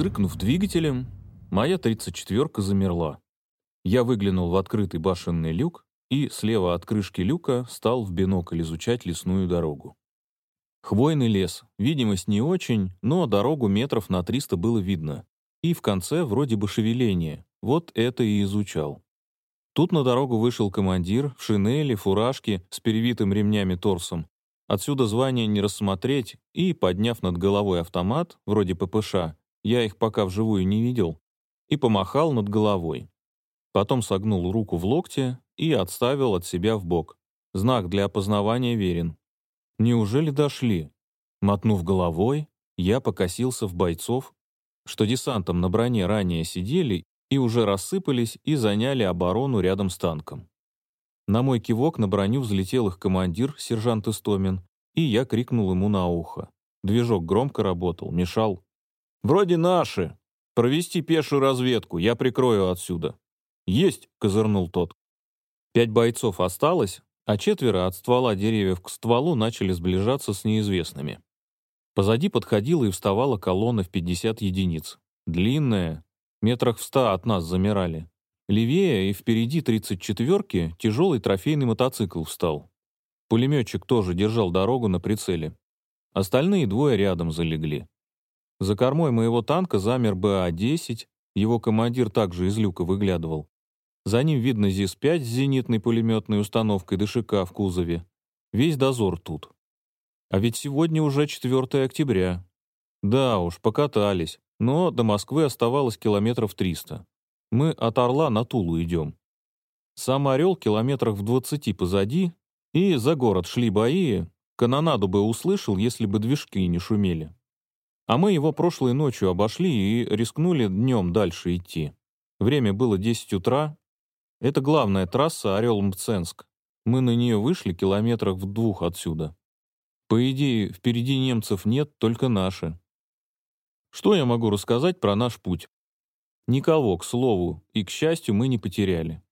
Взрыкнув двигателем, моя 34-ка замерла. Я выглянул в открытый башенный люк и слева от крышки люка стал в бинокль изучать лесную дорогу. Хвойный лес, видимость не очень, но дорогу метров на 300 было видно. И в конце вроде бы шевеление, вот это и изучал. Тут на дорогу вышел командир в шинели, фуражке, с перевитым ремнями торсом. Отсюда звание не рассмотреть, и, подняв над головой автомат, вроде ППШ, я их пока вживую не видел, и помахал над головой. Потом согнул руку в локте и отставил от себя в бок. Знак для опознавания верен. Неужели дошли? Мотнув головой, я покосился в бойцов, что десантом на броне ранее сидели и уже рассыпались и заняли оборону рядом с танком. На мой кивок на броню взлетел их командир, сержант Истомин, и я крикнул ему на ухо. Движок громко работал, мешал. «Вроде наши. Провести пешую разведку, я прикрою отсюда». «Есть!» — козырнул тот. Пять бойцов осталось, а четверо от ствола деревьев к стволу начали сближаться с неизвестными. Позади подходила и вставала колонна в 50 единиц. Длинная, метрах в ста от нас замирали. Левее и впереди 34-ки тяжелый трофейный мотоцикл встал. Пулеметчик тоже держал дорогу на прицеле. Остальные двое рядом залегли. За кормой моего танка замер БА-10, его командир также из люка выглядывал. За ним видно ЗИС-5 с зенитной пулеметной установкой ДШК в кузове. Весь дозор тут. А ведь сегодня уже 4 октября. Да уж, покатались но до Москвы оставалось километров 300. Мы от Орла на Тулу идем. Сам Орел километрах в 20 позади, и за город шли бои, канонаду бы услышал, если бы движки не шумели. А мы его прошлой ночью обошли и рискнули днем дальше идти. Время было 10 утра. Это главная трасса Орел-Мценск. Мы на нее вышли километрах в двух отсюда. По идее, впереди немцев нет, только наши. Что я могу рассказать про наш путь? Никого, к слову, и, к счастью, мы не потеряли.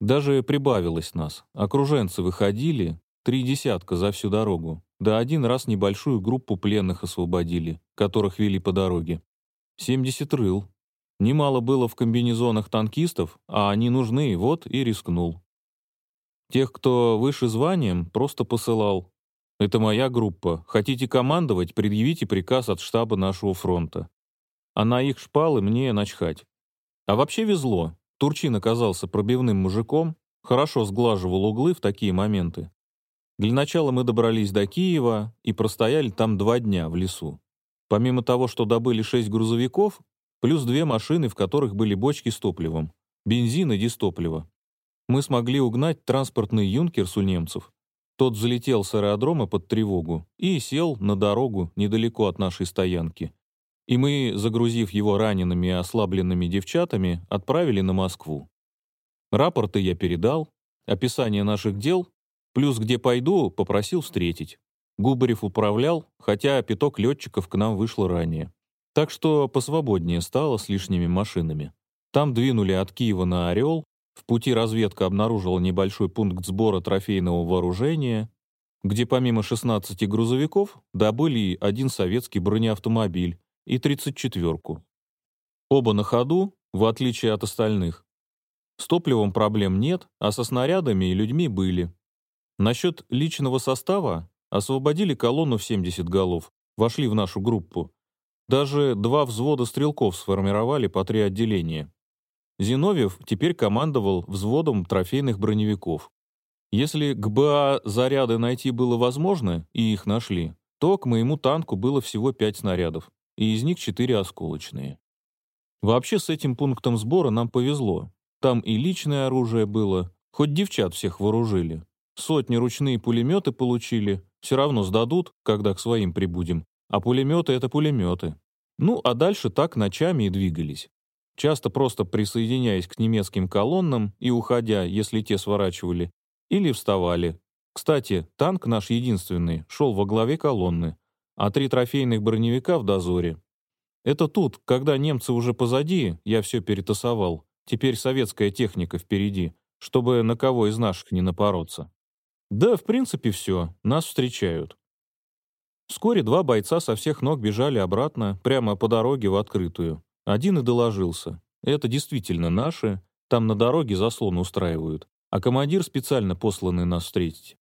Даже прибавилось нас. Окруженцы выходили, три десятка за всю дорогу. Да один раз небольшую группу пленных освободили, которых вели по дороге. 70 рыл. Немало было в комбинезонах танкистов, а они нужны, вот и рискнул. Тех, кто выше званием, просто посылал. Это моя группа. Хотите командовать, предъявите приказ от штаба нашего фронта. А на их шпалы мне начхать. А вообще везло. Турчин оказался пробивным мужиком, хорошо сглаживал углы в такие моменты. Для начала мы добрались до Киева и простояли там два дня в лесу. Помимо того, что добыли шесть грузовиков, плюс две машины, в которых были бочки с топливом, бензин и дистопливо. Мы смогли угнать транспортный юнкерс у немцев тот взлетел с аэродрома под тревогу и сел на дорогу недалеко от нашей стоянки. И мы, загрузив его ранеными и ослабленными девчатами, отправили на Москву. Рапорты я передал, описание наших дел, плюс где пойду, попросил встретить. Губарев управлял, хотя пяток летчиков к нам вышло ранее. Так что посвободнее стало с лишними машинами. Там двинули от Киева на Орел, в пути разведка обнаружила небольшой пункт сбора трофейного вооружения, где помимо 16 грузовиков добыли один советский бронеавтомобиль и 34-ку. Оба на ходу, в отличие от остальных. С топливом проблем нет, а со снарядами и людьми были. Насчет личного состава освободили колонну в 70 голов, вошли в нашу группу. Даже два взвода стрелков сформировали по три отделения. Зиновьев теперь командовал взводом трофейных броневиков. Если к БА заряды найти было возможно, и их нашли, то к моему танку было всего пять снарядов, и из них четыре осколочные. Вообще с этим пунктом сбора нам повезло. Там и личное оружие было, хоть девчат всех вооружили. Сотни ручные пулеметы получили, все равно сдадут, когда к своим прибудем. А пулеметы — это пулеметы. Ну, а дальше так ночами и двигались часто просто присоединяясь к немецким колоннам и уходя, если те сворачивали, или вставали. Кстати, танк наш единственный шел во главе колонны, а три трофейных броневика в дозоре. Это тут, когда немцы уже позади, я все перетасовал. Теперь советская техника впереди, чтобы на кого из наших не напороться. Да, в принципе, все. Нас встречают. Вскоре два бойца со всех ног бежали обратно, прямо по дороге в открытую. Один и доложился. Это действительно наши, там на дороге заслон устраивают, а командир специально посланный нас встретить.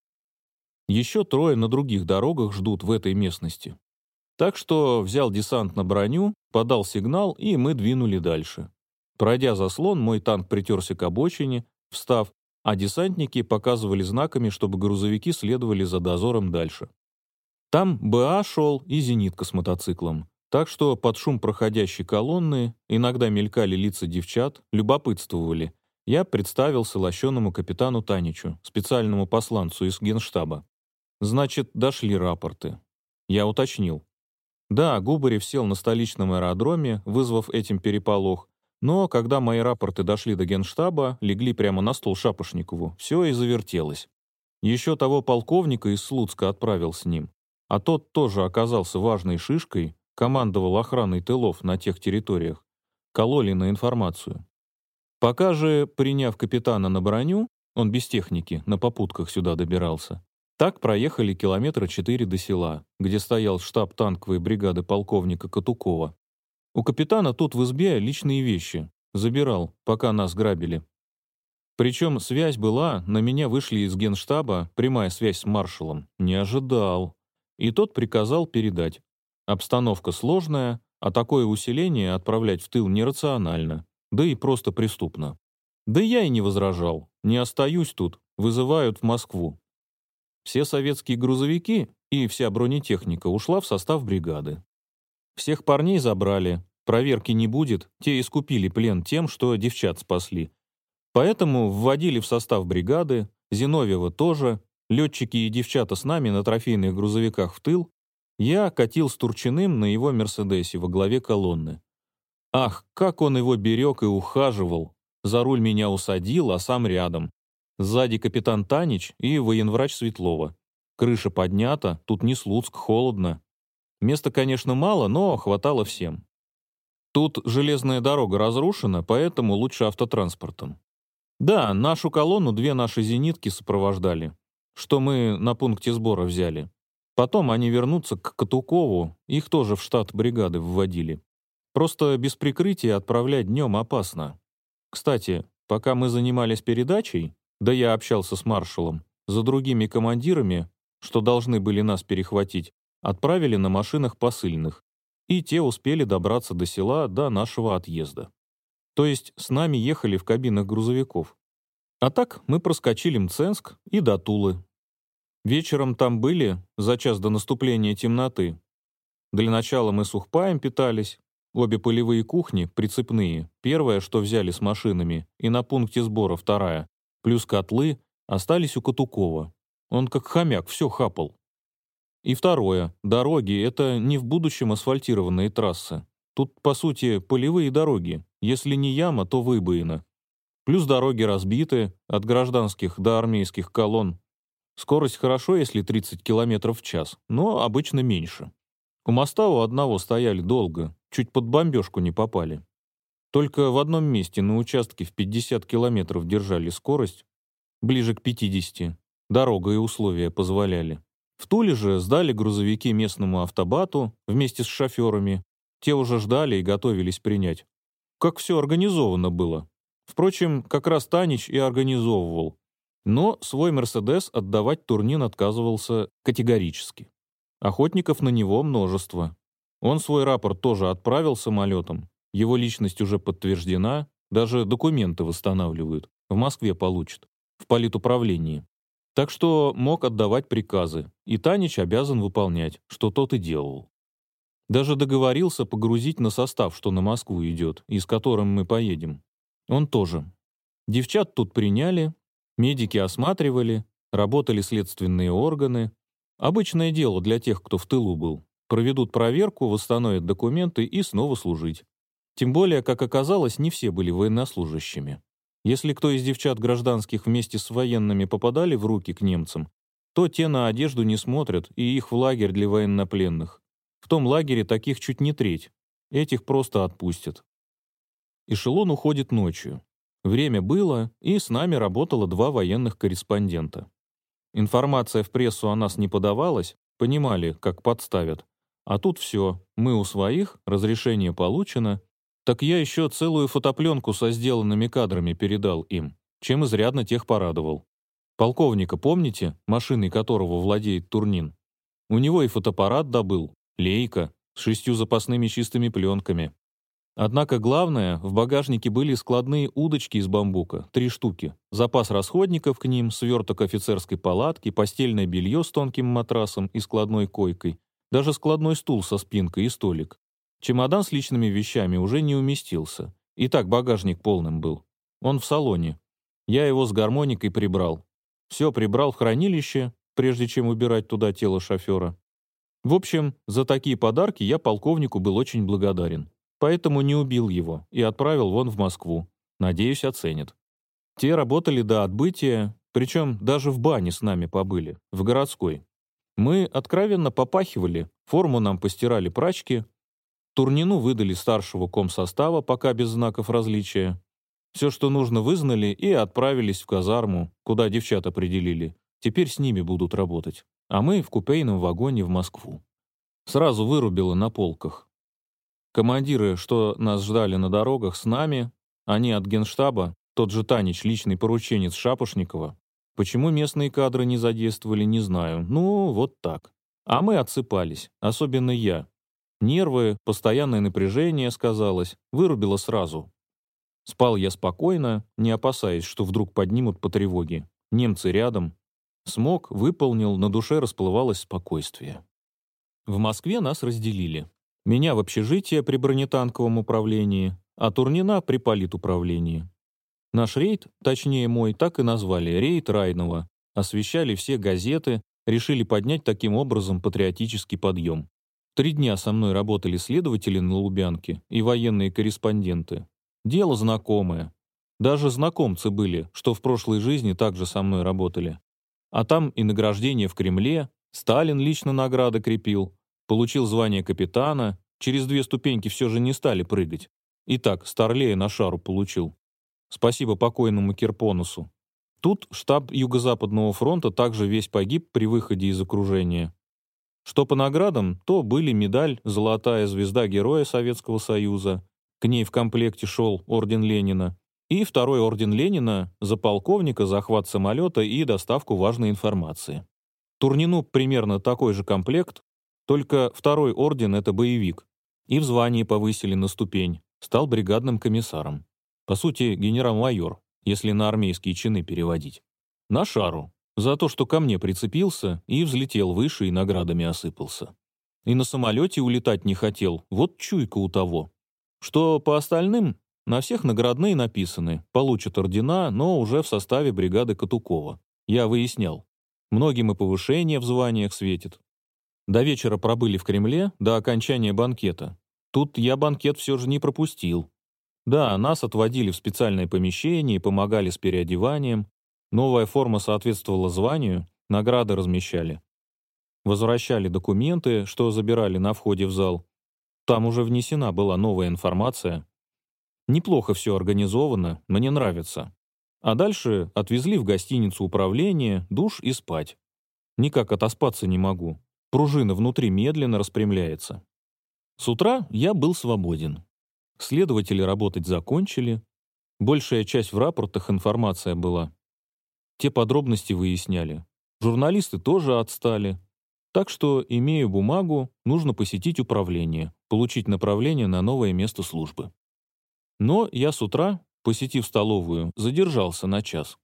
Еще трое на других дорогах ждут в этой местности. Так что взял десант на броню, подал сигнал, и мы двинули дальше. Пройдя заслон, мой танк притерся к обочине, встав, а десантники показывали знаками, чтобы грузовики следовали за дозором дальше. Там БА шел и зенитка с мотоциклом. Так что под шум проходящей колонны иногда мелькали лица девчат, любопытствовали. Я представился лощеному капитану Таничу, специальному посланцу из генштаба. Значит, дошли рапорты. Я уточнил. Да, Губарев сел на столичном аэродроме, вызвав этим переполох, но когда мои рапорты дошли до генштаба, легли прямо на стол Шапошникову, все и завертелось. Еще того полковника из Слуцка отправил с ним. А тот тоже оказался важной шишкой, командовал охраной тылов на тех территориях. Кололи на информацию. Пока же, приняв капитана на броню, он без техники, на попутках сюда добирался. Так проехали километра четыре до села, где стоял штаб танковой бригады полковника Катукова. У капитана тут в избе личные вещи. Забирал, пока нас грабили. Причем связь была, на меня вышли из генштаба, прямая связь с маршалом. Не ожидал. И тот приказал передать. Обстановка сложная, а такое усиление отправлять в тыл нерационально, да и просто преступно. Да я и не возражал. Не остаюсь тут, вызывают в Москву. Все советские грузовики и вся бронетехника ушла в состав бригады. Всех парней забрали, проверки не будет, те искупили плен тем, что девчат спасли. Поэтому вводили в состав бригады, Зиновьева тоже, летчики и девчата с нами на трофейных грузовиках в тыл, я катил с Турчиным на его «Мерседесе» во главе колонны. Ах, как он его берег и ухаживал! За руль меня усадил, а сам рядом. Сзади капитан Танич и военврач Светлова. Крыша поднята, тут не Слуцк, холодно. Места, конечно, мало, но хватало всем. Тут железная дорога разрушена, поэтому лучше автотранспортом. Да, нашу колонну две наши зенитки сопровождали, что мы на пункте сбора взяли. Потом они вернутся к Катукову, их тоже в штат бригады вводили. Просто без прикрытия отправлять днем опасно. Кстати, пока мы занимались передачей, да я общался с маршалом. За другими командирами, что должны были нас перехватить, отправили на машинах посыльных. И те успели добраться до села до нашего отъезда. То есть с нами ехали в кабинах грузовиков. А так мы проскочили Мценск и до Тулы. Вечером там были за час до наступления темноты. Для начала мы сухпаем питались, обе полевые кухни, прицепные, первая, что взяли с машинами, и на пункте сбора вторая, плюс котлы, остались у Катукова. Он как хомяк все хапал. И второе. Дороги — это не в будущем асфальтированные трассы. Тут, по сути, полевые дороги. Если не яма, то выбоина. Плюс дороги разбиты, от гражданских до армейских колонн. Скорость хорошо, если 30 км в час, но обычно меньше. У моста у одного стояли долго, чуть под бомбежку не попали. Только в одном месте на участке в 50 километров держали скорость, ближе к 50. Дорога и условия позволяли. В Туле же сдали грузовики местному автобату вместе с шоферами. Те уже ждали и готовились принять. Как все организовано было. Впрочем, как раз Танич и организовывал. Но свой «Мерседес» отдавать Турнин отказывался категорически. Охотников на него множество. Он свой рапорт тоже отправил самолетом, его личность уже подтверждена, даже документы восстанавливают. В Москве получат. В политуправлении. Так что мог отдавать приказы, и Танич обязан выполнять, что тот и делал. Даже договорился погрузить на состав, что на Москву идет, и с которым мы поедем. Он тоже. Девчат тут приняли, медики осматривали, работали следственные органы. Обычное дело для тех, кто в тылу был. Проведут проверку, восстановят документы и снова служить. Тем более, как оказалось, не все были военнослужащими. Если кто из девчат гражданских вместе с военными попадали в руки к немцам, то те на одежду не смотрят и их в лагерь для военнопленных. В том лагере таких чуть не треть. Этих просто отпустят. Эшелон уходит ночью. Время было, и с нами работало два военных корреспондента. Информация в прессу о нас не подавалась, понимали, как подставят. А тут все, мы у своих, разрешение получено. Так я еще целую фотопленку со сделанными кадрами передал им, чем изрядно тех порадовал. Полковника помните, машиной которого владеет Турнин? У него и фотоаппарат добыл, лейка, с шестью запасными чистыми пленками. Однако главное, в багажнике были складные удочки из бамбука, три штуки, запас расходников к ним, сверток офицерской палатки, постельное белье с тонким матрасом и складной койкой, даже складной стул со спинкой и столик. Чемодан с личными вещами уже не уместился. И так багажник полным был. Он в салоне. Я его с гармоникой прибрал. Все прибрал в хранилище, прежде чем убирать туда тело шофера. В общем, за такие подарки я полковнику был очень благодарен. Поэтому не убил его и отправил вон в Москву. Надеюсь, оценит. Те работали до отбытия, причем даже в бане с нами побыли, в городской. Мы откровенно попахивали, форму нам постирали прачки, Турнину выдали старшего комсостава, пока без знаков различия. Все, что нужно, вызнали и отправились в казарму, куда девчат определили. Теперь с ними будут работать. А мы в купейном вагоне в Москву. Сразу вырубило на полках. Командиры, что нас ждали на дорогах, с нами, они от генштаба, тот же Танич, личный порученец Шапошникова, Почему местные кадры не задействовали, не знаю. Ну, вот так. А мы отсыпались, особенно я. Нервы, постоянное напряжение сказалось, вырубило сразу. Спал я спокойно, не опасаясь, что вдруг поднимут по тревоге. Немцы рядом. Смог, выполнил, на душе расплывалось спокойствие. В Москве нас разделили. Меня в общежитие при бронетанковом управлении, а Турнина при политуправлении. Наш рейд, точнее мой, так и назвали «Рейд Райнова». Освещали все газеты, решили поднять таким образом патриотический подъем. Три дня со мной работали следователи на Лубянке и военные корреспонденты. Дело знакомое. Даже знакомцы были, что в прошлой жизни также со мной работали. А там и награждение в Кремле, Сталин лично награды крепил, получил звание капитана, через две ступеньки все же не стали прыгать. И так, Старлея на шару получил. Спасибо покойному Кирпонусу. Тут штаб Юго-Западного фронта также весь погиб при выходе из окружения. Что по наградам, то были медаль «Золотая звезда Героя Советского Союза», к ней в комплекте шел Орден Ленина, и второй Орден Ленина за полковника, захват самолета и доставку важной информации. Турнину примерно такой же комплект, только второй орден — это боевик. И в звании повысили на ступень, стал бригадным комиссаром. По сути, генерал-майор, если на армейские чины переводить. На шару. За то, что ко мне прицепился и взлетел выше и наградами осыпался. И на самолете улетать не хотел, вот чуйка у того. Что по остальным, на всех наградные написаны, получат ордена, но уже в составе бригады Катукова. Я выяснял. Многим и повышение в званиях светит. До вечера пробыли в Кремле, до окончания банкета. Тут я банкет все же не пропустил. Да, нас отводили в специальное помещение и помогали с переодеванием. Новая форма соответствовала званию, награды размещали. Возвращали документы, что забирали на входе в зал. Там уже внесена была новая информация. Неплохо все организовано, мне нравится. А дальше отвезли в гостиницу управления, душ и спать. Никак отоспаться не могу. Пружина внутри медленно распрямляется. С утра я был свободен. Следователи работать закончили. Большая часть в рапортах информация была. Те подробности выясняли. Журналисты тоже отстали. Так что, имея бумагу, нужно посетить управление, получить направление на новое место службы. Но я с утра, посетив столовую, задержался на час.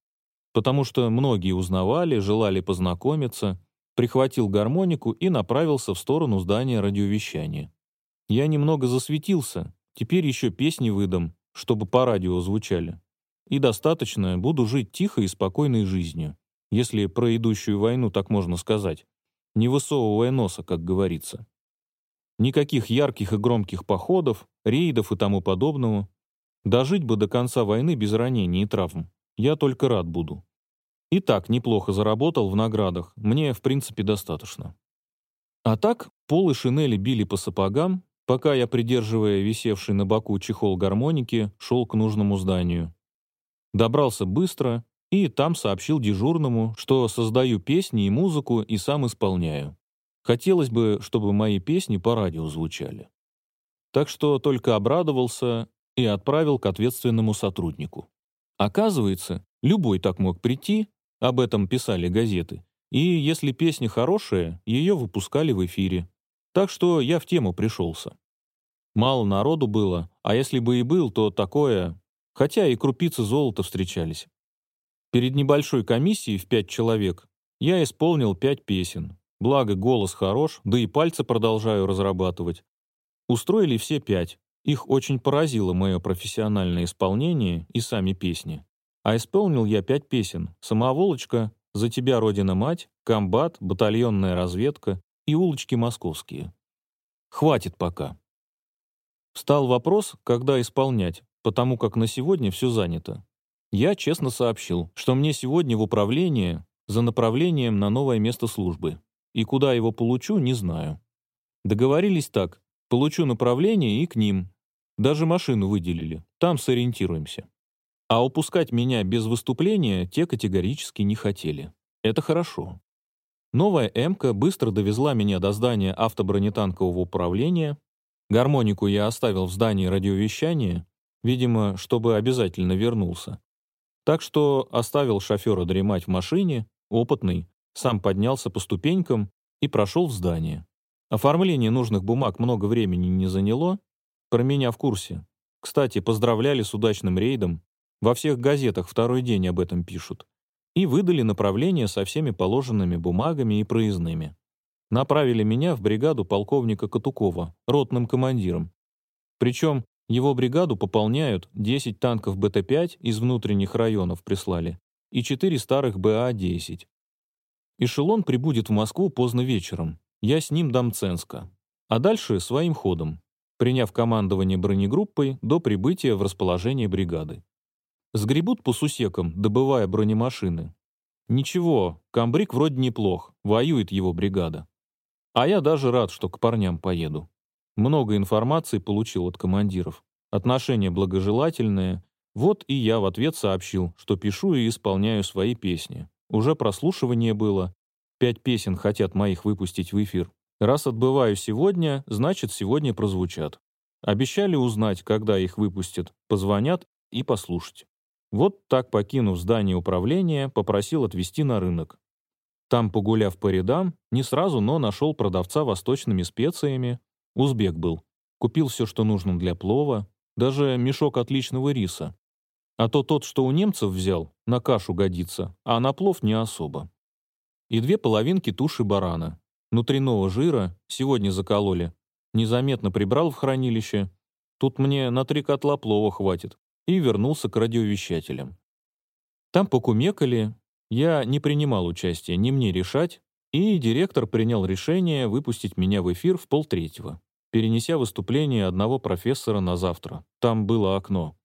Потому что многие узнавали, желали познакомиться, прихватил гармонику и направился в сторону здания радиовещания. Я немного засветился, Теперь еще песни выдам, чтобы по радио звучали. И достаточно, буду жить тихой и спокойной жизнью, если про идущую войну так можно сказать, не высовывая носа, как говорится. Никаких ярких и громких походов, рейдов и тому подобного. Дожить бы до конца войны без ранений и травм. Я только рад буду. И так неплохо заработал в наградах, мне, в принципе, достаточно. А так, пол и шинели били по сапогам, пока я, придерживая висевший на боку чехол гармоники, шел к нужному зданию. Добрался быстро и там сообщил дежурному, что создаю песни и музыку и сам исполняю. Хотелось бы, чтобы мои песни по радио звучали. Так что только обрадовался и отправил к ответственному сотруднику. Оказывается, любой так мог прийти, об этом писали газеты, и если песня хорошая, ее выпускали в эфире. Так что я в тему пришелся. Мало народу было, а если бы и был, то такое, хотя и крупицы золота встречались. Перед небольшой комиссией в пять человек я исполнил пять песен, благо голос хорош, да и пальцы продолжаю разрабатывать. Устроили все пять, их очень поразило мое профессиональное исполнение и сами песни. А исполнил я пять песен «Самоволочка», «За тебя, Родина-мать», «Комбат», «Батальонная разведка» и «Улочки московские». Хватит пока. Встал вопрос, когда исполнять, потому как на сегодня все занято. Я честно сообщил, что мне сегодня в управление за направлением на новое место службы, и куда его получу, не знаю. Договорились так, получу направление и к ним. Даже машину выделили, там сориентируемся. А упускать меня без выступления те категорически не хотели. Это хорошо. Новая «Эмка» быстро довезла меня до здания автобронетанкового управления. Гармонику я оставил в здании радиовещания, видимо, чтобы обязательно вернулся. Так что оставил шофера дремать в машине, опытный, сам поднялся по ступенькам и прошел в здание. Оформление нужных бумаг много времени не заняло. Про меня в курсе. Кстати, поздравляли с удачным рейдом. Во всех газетах второй день об этом пишут. И выдали направление со всеми положенными бумагами и проездными. Направили меня в бригаду полковника Катукова, ротным командиром. Причем его бригаду пополняют 10 танков БТ-5 из внутренних районов прислали и 4 старых БА-10. Эшелон прибудет в Москву поздно вечером. Я с ним до Мценска. А дальше своим ходом, приняв командование бронегруппой до прибытия в расположение бригады. Сгребут по сусекам, добывая бронемашины. Ничего, комбриг вроде неплох, воюет его бригада. А я даже рад, что к парням поеду. Много информации получил от командиров. Отношения благожелательные. Вот и я в ответ сообщил, что пишу и исполняю свои песни. Уже прослушивание было, Пять песен хотят моих выпустить в эфир. Раз отбываю сегодня, значит, сегодня прозвучат. Обещали узнать, когда их выпустят, позвонят и послушать. Вот так, покинув здание управления, попросил отвезти на рынок. Там, погуляв по рядам, не сразу, но нашел продавца восточными специями. Узбек был. Купил все, что нужно для плова, даже мешок отличного риса. А то тот, что у немцев взял, на кашу годится, а на плов не особо и две половинки туши барана. Внутреннего жира сегодня закололи. Незаметно прибрал в хранилище. Тут мне на три котла плова хватит. И вернулся к радиовещателям. Там покумекали. Я не принимал участия, не мне решать. И директор принял решение выпустить меня в эфир в полтретьего, перенеся выступление одного профессора на завтра. Там было окно.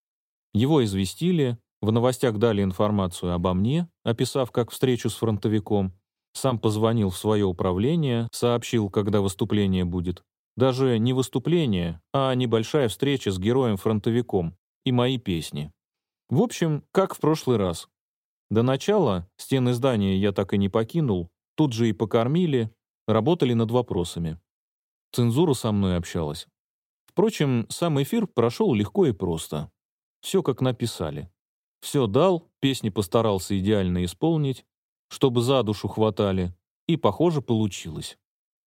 Его известили, в новостях дали информацию обо мне, описав как встречу с фронтовиком, сам позвонил в свое управление, сообщил, когда выступление будет. Даже не выступление, а небольшая встреча с героем-фронтовиком и мои песни. В общем, как в прошлый раз. До начала стены здания я так и не покинул, тут же и покормили, работали над вопросами. Цензура со мной общалась. Впрочем, сам эфир прошел легко и просто. Все как написали. Все дал, песни постарался идеально исполнить, чтобы за душу хватали, и, похоже, получилось.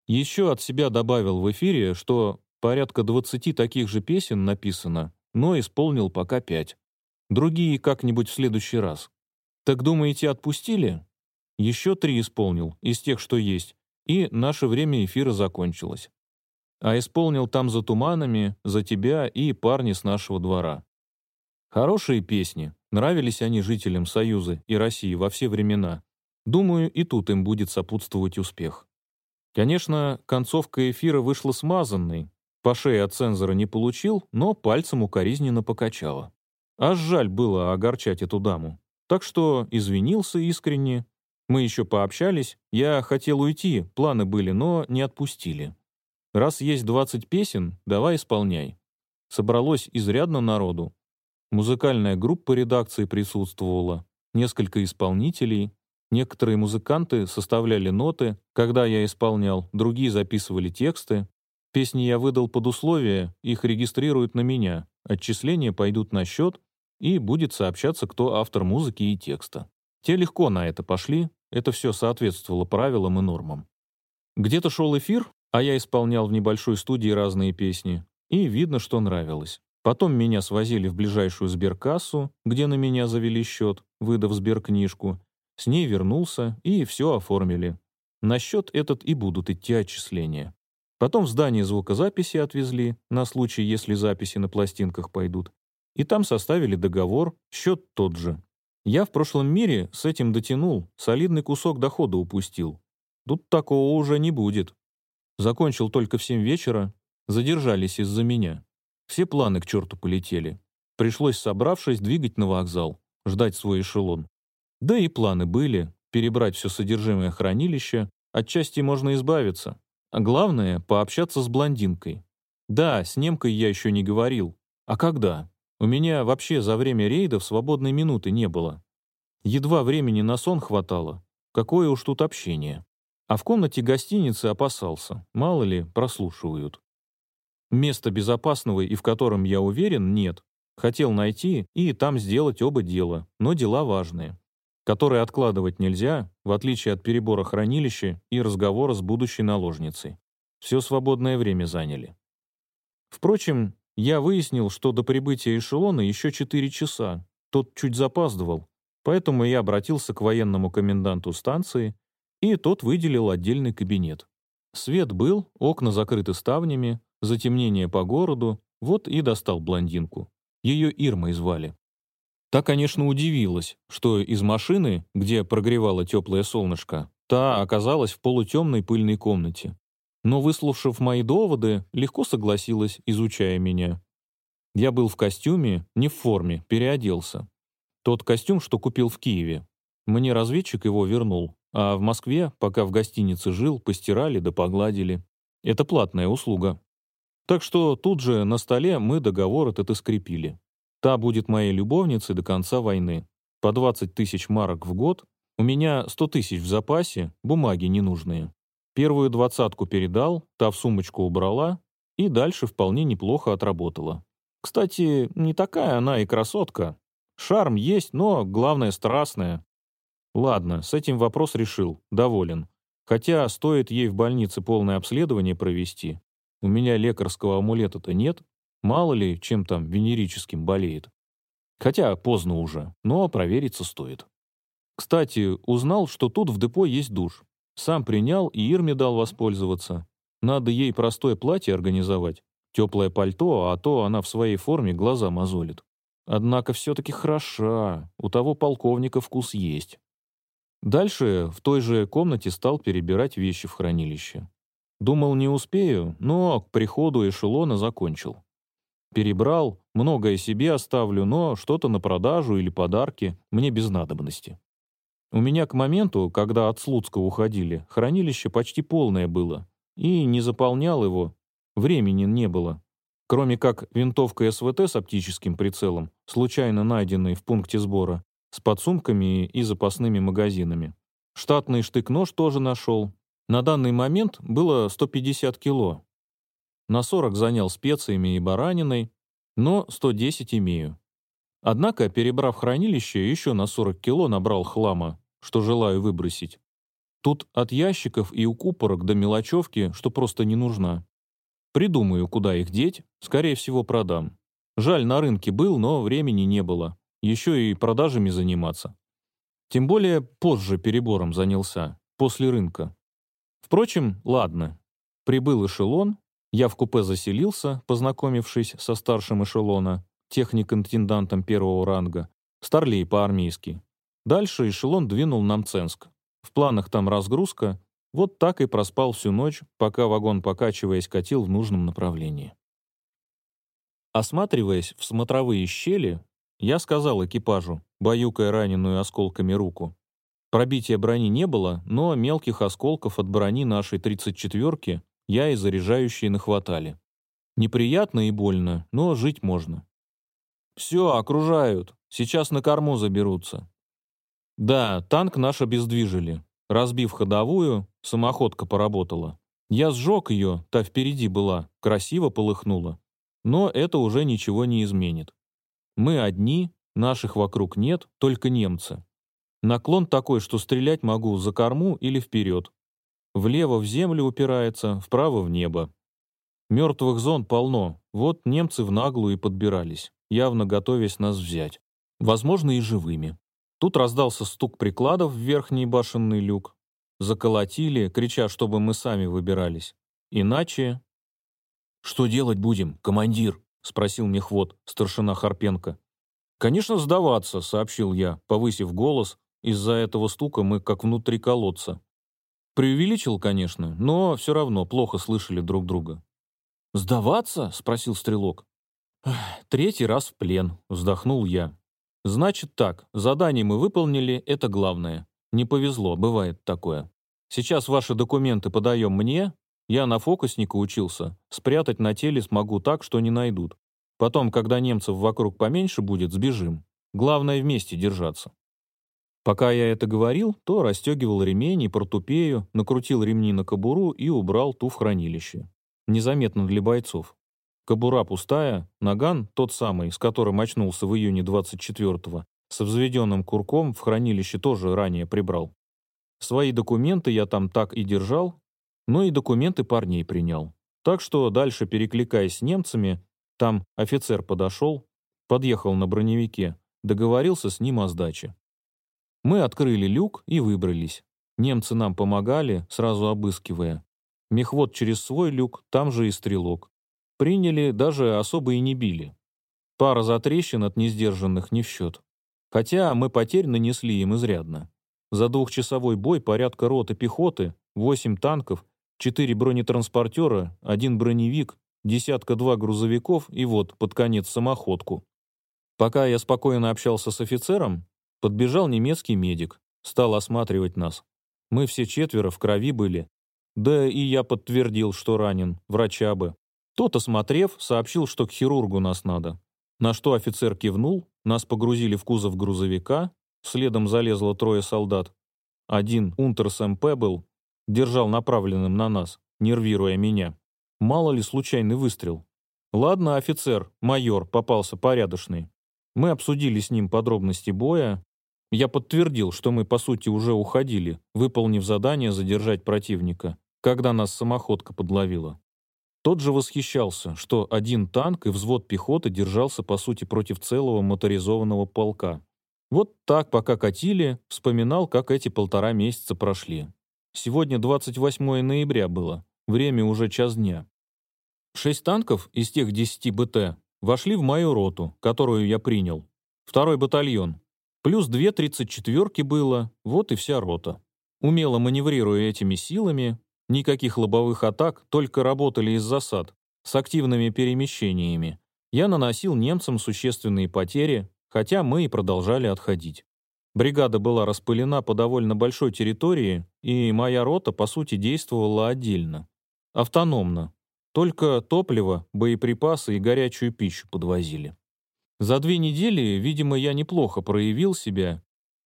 Еще от себя добавил в эфире, что порядка 20 таких же песен написано, но исполнил пока пять. Другие как-нибудь в следующий раз. Так думаете, отпустили? Еще три исполнил, из тех, что есть, и наше время эфира закончилось. А исполнил там за туманами, за тебя и парни с нашего двора. Хорошие песни, нравились они жителям Союза и России во все времена. Думаю, и тут им будет сопутствовать успех. Конечно, концовка эфира вышла смазанной. По шее от цензора не получил, но пальцем укоризненно покачала. Аж жаль было огорчать эту даму. Так что извинился искренне. Мы еще пообщались. Я хотел уйти, планы были, но не отпустили. Раз есть 20 песен, давай исполняй. Собралось изрядно народу. Музыкальная группа редакции присутствовала, несколько исполнителей, Некоторые музыканты составляли ноты, когда я исполнял, другие записывали тексты. Песни я выдал под условие, их регистрируют на меня, отчисления пойдут на счет, и будет сообщаться, кто автор музыки и текста. Те легко на это пошли, это все соответствовало правилам и нормам. Где-то шел эфир, а я исполнял в небольшой студии разные песни, и видно, что нравилось. Потом меня свозили в ближайшую сберкассу, где на меня завели счет, выдав сберкнижку, с ней вернулся, и все оформили. На счет этот и будут идти отчисления. Потом в здание звукозаписи отвезли, на случай, если записи на пластинках пойдут. И там составили договор, счет тот же. Я в прошлом мире с этим дотянул, солидный кусок дохода упустил. Тут такого уже не будет. Закончил только в семь вечера, задержались из-за меня. Все планы к черту полетели. Пришлось, собравшись, двигать на вокзал, ждать свой эшелон. Да и планы были, перебрать все содержимое хранилища, отчасти можно избавиться. А главное — пообщаться с блондинкой. Да, с немкой я еще не говорил. А когда? У меня вообще за время рейдов свободной минуты не было. Едва времени на сон хватало. Какое уж тут общение. А в комнате гостиницы опасался. Мало ли, прослушивают. Места безопасного и в котором я уверен, нет. Хотел найти и там сделать оба дела, но дела важные которые откладывать нельзя, в отличие от перебора хранилища и разговора с будущей наложницей. Все свободное время заняли. Впрочем, я выяснил, что до прибытия эшелона еще 4 часа. Тот чуть запаздывал, поэтому я обратился к военному коменданту станции, и тот выделил отдельный кабинет. Свет был, окна закрыты ставнями, затемнение по городу, вот и достал блондинку. Ее Ирмой звали. Та, конечно, удивилась, что из машины, где прогревало теплое солнышко, та оказалась в полутемной пыльной комнате. Но, выслушав мои доводы, легко согласилась, изучая меня. Я был в костюме, не в форме, переоделся. Тот костюм, что купил в Киеве. Мне разведчик его вернул, а в Москве, пока в гостинице жил, постирали да погладили. Это платная услуга. Так что тут же на столе мы договор этот и скрепили. Та будет моей любовницей до конца войны. По 20 тысяч марок в год. У меня 100 тысяч в запасе, бумаги ненужные. Первую двадцатку передал, та в сумочку убрала, и дальше вполне неплохо отработала. Кстати, не такая она и красотка. Шарм есть, но главное страстная. Ладно, с этим вопрос решил, доволен. Хотя стоит ей в больнице полное обследование провести. У меня лекарского амулета-то нет, Мало ли, чем там венерическим болеет. Хотя поздно уже, но провериться стоит. Кстати, узнал, что тут в депо есть душ. Сам принял и Ирме дал воспользоваться. Надо ей простое платье организовать, теплое пальто, а то она в своей форме глаза мозолит. Однако все-таки хороша, у того полковника вкус есть. Дальше в той же комнате стал перебирать вещи в хранилище. Думал, не успею, но к приходу эшелона закончил. Перебрал, многое себе оставлю, но что-то на продажу или подарки мне без надобности. У меня к моменту, когда от Слуцка уходили, хранилище почти полное было, и не заполнял его, времени не было. Кроме как винтовка СВТ с оптическим прицелом, случайно найденной в пункте сбора, с подсумками и запасными магазинами. Штатный штык-нож тоже нашел. На данный момент было 150 кило, на 40 занял специями и бараниной, но 110 имею. Однако, перебрав хранилище, еще на 40 кило набрал хлама, что желаю выбросить. Тут от ящиков и укупорок до мелочевки, что просто не нужна. Придумаю, куда их деть, скорее всего, продам. Жаль, на рынке был, но времени не было. Еще и продажами заниматься. Тем более позже перебором занялся, после рынка. Впрочем, ладно. Прибыл эшелон, я в купе заселился, познакомившись со старшим эшелона, техник-интендантом первого ранга, старлей по-армейски. Дальше эшелон двинул на Мценск. В планах там разгрузка. Вот так и проспал всю ночь, пока вагон, покачиваясь, катил в нужном направлении. Осматриваясь в смотровые щели, я сказал экипажу, баюкая раненую осколками руку. Пробития брони не было, но мелких осколков от брони нашей 34-ки я и заряжающие нахватали. Неприятно и больно, но жить можно. «Все, окружают. Сейчас на корму заберутся». Да, танк наш обездвижили. Разбив ходовую, самоходка поработала. Я сжег ее, та впереди была, красиво полыхнула. Но это уже ничего не изменит. Мы одни, наших вокруг нет, только немцы. Наклон такой, что стрелять могу за корму или вперед. Влево в землю упирается, вправо в небо. Мертвых зон полно, вот немцы в наглую и подбирались, явно готовясь нас взять. Возможно, и живыми. Тут раздался стук прикладов в верхний башенный люк. Заколотили, крича, чтобы мы сами выбирались. Иначе... «Что делать будем, командир?» — спросил мехвод, старшина Харпенко. «Конечно, сдаваться», — сообщил я, повысив голос. Из-за этого стука мы как внутри колодца. Преувеличил, конечно, но все равно плохо слышали друг друга. «Сдаваться?» — спросил стрелок. «Третий раз в плен», — вздохнул я. «Значит так, задание мы выполнили, это главное. Не повезло, бывает такое. Сейчас ваши документы подаем мне, я на фокусника учился, спрятать на теле смогу так, что не найдут. Потом, когда немцев вокруг поменьше будет, сбежим. Главное вместе держаться». Пока я это говорил, то расстегивал ремень и портупею, накрутил ремни на кобуру и убрал ту в хранилище. Незаметно для бойцов. Кобура пустая, наган, тот самый, с которым очнулся в июне 24-го, со взведенным курком в хранилище тоже ранее прибрал. Свои документы я там так и держал, но и документы парней принял. Так что дальше, перекликаясь с немцами, там офицер подошел, подъехал на броневике, договорился с ним о сдаче. Мы открыли люк и выбрались. Немцы нам помогали, сразу обыскивая. Мехвод через свой люк, там же и стрелок. Приняли, даже особо и не били. Пара затрещин от несдержанных не в счет. Хотя мы потерь нанесли им изрядно. За двухчасовой бой порядка роты пехоты, восемь танков, четыре бронетранспортера, один броневик, десятка-два грузовиков и вот, под конец, самоходку. Пока я спокойно общался с офицером, подбежал немецкий медик, стал осматривать нас. Мы все четверо в крови были. Да и я подтвердил, что ранен, врача бы. Тот, осмотрев, сообщил, что к хирургу нас надо. На что офицер кивнул, нас погрузили в кузов грузовика, следом залезло трое солдат. Один, Унтерс МП был, держал направленным на нас, нервируя меня. Мало ли случайный выстрел. Ладно, офицер, майор, попался порядочный. Мы обсудили с ним подробности боя. Я подтвердил, что мы, по сути, уже уходили, выполнив задание задержать противника, когда нас самоходка подловила. Тот же восхищался, что один танк и взвод пехоты держался, по сути, против целого моторизованного полка. Вот так, пока катили, вспоминал, как эти полтора месяца прошли. Сегодня 28 ноября было, время уже час дня. Шесть танков из тех 10 БТ вошли в мою роту, которую я принял. Второй батальон. Плюс две 34-ки было, вот и вся рота. Умело маневрируя этими силами, Никаких лобовых атак, только работали из засад, с активными перемещениями. Я наносил немцам существенные потери, хотя мы и продолжали отходить. Бригада была распылена по довольно большой территории, и моя рота, по сути, действовала отдельно. Автономно. Только топливо, боеприпасы и горячую пищу подвозили. За две недели, видимо, я неплохо проявил себя,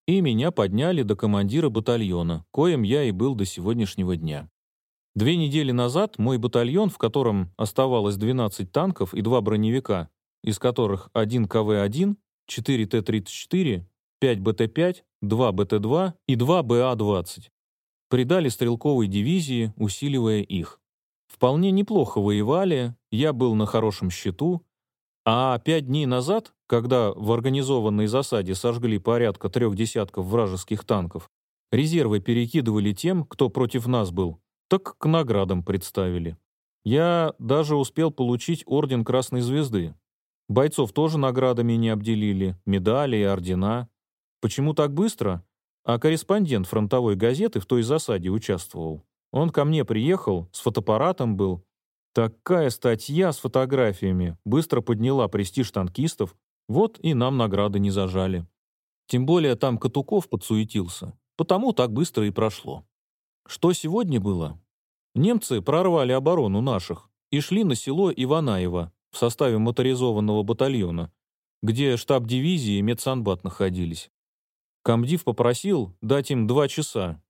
и меня подняли до командира батальона, коим я и был до сегодняшнего дня. Две недели назад мой батальон, в котором оставалось 12 танков и два броневика, из которых один КВ-1, 4 Т-34, 5 БТ-5, 2 БТ-2 и 2 БА-20, придали стрелковой дивизии, усиливая их. Вполне неплохо воевали, я был на хорошем счету, а пять дней назад, когда в организованной засаде сожгли порядка трех десятков вражеских танков, резервы перекидывали тем, кто против нас был, так к наградам представили. Я даже успел получить орден Красной Звезды. Бойцов тоже наградами не обделили, медали и ордена. Почему так быстро? А корреспондент фронтовой газеты в той засаде участвовал. Он ко мне приехал, с фотоаппаратом был. Такая статья с фотографиями быстро подняла престиж танкистов, вот и нам награды не зажали. Тем более там Катуков подсуетился, потому так быстро и прошло. Что сегодня было? Немцы прорвали оборону наших и шли на село Иванаево в составе моторизованного батальона, где штаб дивизии и медсанбат находились. Комдив попросил дать им два часа.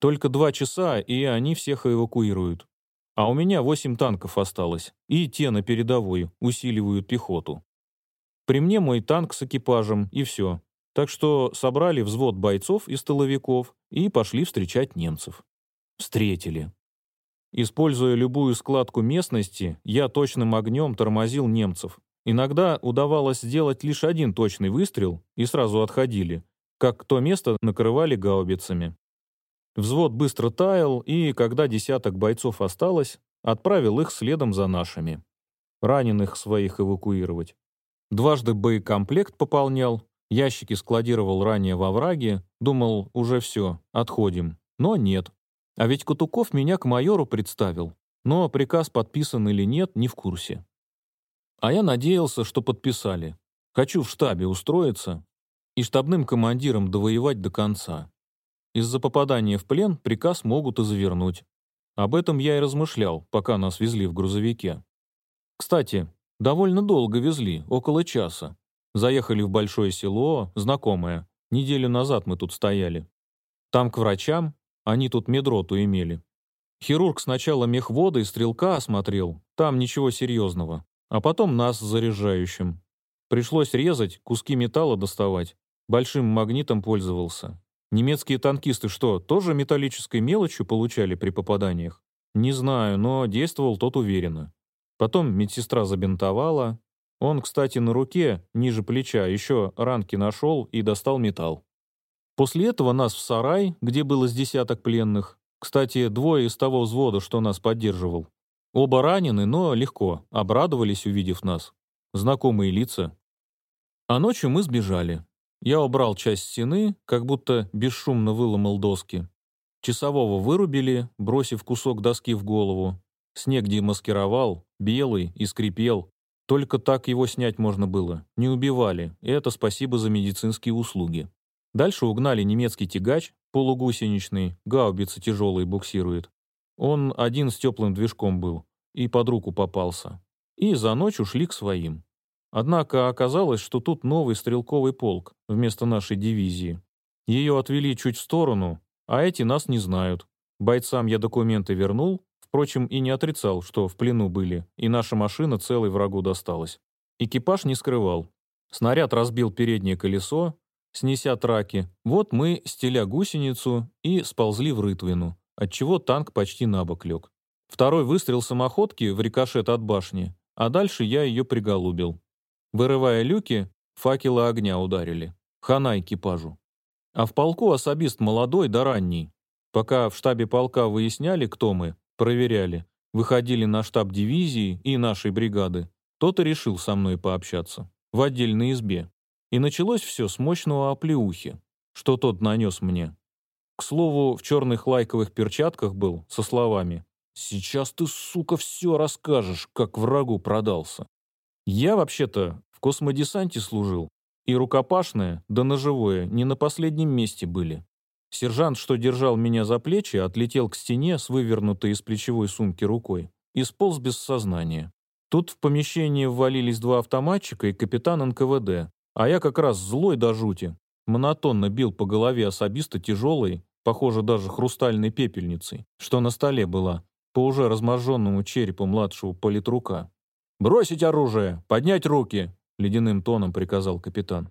Только два часа, и они всех эвакуируют. А у меня восемь танков осталось, и те на передовой усиливают пехоту. При мне мой танк с экипажем, и все. Так что собрали взвод бойцов из тыловиков и пошли встречать немцев. Встретили. Используя любую складку местности, я точным огнем тормозил немцев. Иногда удавалось сделать лишь один точный выстрел, и сразу отходили, как то место накрывали гаубицами. Взвод быстро таял, и, когда десяток бойцов осталось, отправил их следом за нашими. Раненых своих эвакуировать. Дважды боекомплект пополнял, ящики складировал ранее во враге, думал, уже все, отходим. Но нет. А ведь Кутуков меня к майору представил, но приказ подписан или нет, не в курсе. А я надеялся, что подписали. Хочу в штабе устроиться, и штабным командиром довоевать до конца. Из-за попадания в плен приказ могут и завернуть. Об этом я и размышлял, пока нас везли в грузовике. Кстати, довольно долго везли, около часа. Заехали в большое село, знакомое. Неделю назад мы тут стояли. Там к врачам, они тут медроту имели. Хирург сначала мехвода и стрелка осмотрел, там ничего серьезного. А потом нас заряжающим. Пришлось резать, куски металла доставать. Большим магнитом пользовался. Немецкие танкисты что, тоже металлической мелочью получали при попаданиях? Не знаю, но действовал тот уверенно. Потом медсестра забинтовала. Он, кстати, на руке, ниже плеча, еще ранки нашел и достал металл. После этого нас в сарай, где было с десяток пленных. Кстати, двое из того взвода, что нас поддерживал. Оба ранены, но легко, обрадовались, увидев нас. Знакомые лица. А ночью мы сбежали. Я убрал часть стены, как будто бесшумно выломал доски. Часового вырубили, бросив кусок доски в голову. Снег демаскировал, белый и скрипел. Только так его снять можно было. Не убивали, и это спасибо за медицинские услуги. Дальше угнали немецкий тягач, полугусеничный, гаубица тяжелый буксирует. Он один с теплым движком был, и под руку попался. И за ночь ушли к своим. Однако оказалось, что тут новый стрелковый полк вместо нашей дивизии. Ее отвели чуть в сторону, а эти нас не знают. Бойцам я документы вернул, впрочем, и не отрицал, что в плену были, и наша машина целой врагу досталась. Экипаж не скрывал. Снаряд разбил переднее колесо, снеся траки. Вот мы, стеля гусеницу, и сползли в рытвину, отчего танк почти на бок лег. Второй выстрел самоходки в рикошет от башни, а дальше я ее приголубил. Вырывая люки, факелы огня ударили. Хана экипажу. А в полку особист молодой да ранний. Пока в штабе полка выясняли, кто мы, проверяли, выходили на штаб дивизии и нашей бригады, тот и решил со мной пообщаться. В отдельной избе. И началось все с мощного оплеухи, что тот нанес мне. К слову, в черных лайковых перчатках был, со словами «Сейчас ты, сука, все расскажешь, как врагу продался». Я вообще-то в космодесанте служил, и рукопашное, да ножевое не на последнем месте были. Сержант, что держал меня за плечи, отлетел к стене с вывернутой из плечевой сумки рукой и сполз без сознания. Тут в помещение ввалились два автоматчика и капитан НКВД, а я как раз злой до жути. Монотонно бил по голове особисто тяжелой, похоже, даже хрустальной пепельницей, что на столе была, по уже разможженному черепу младшего политрука. «Бросить оружие! Поднять руки!» — ледяным тоном приказал капитан.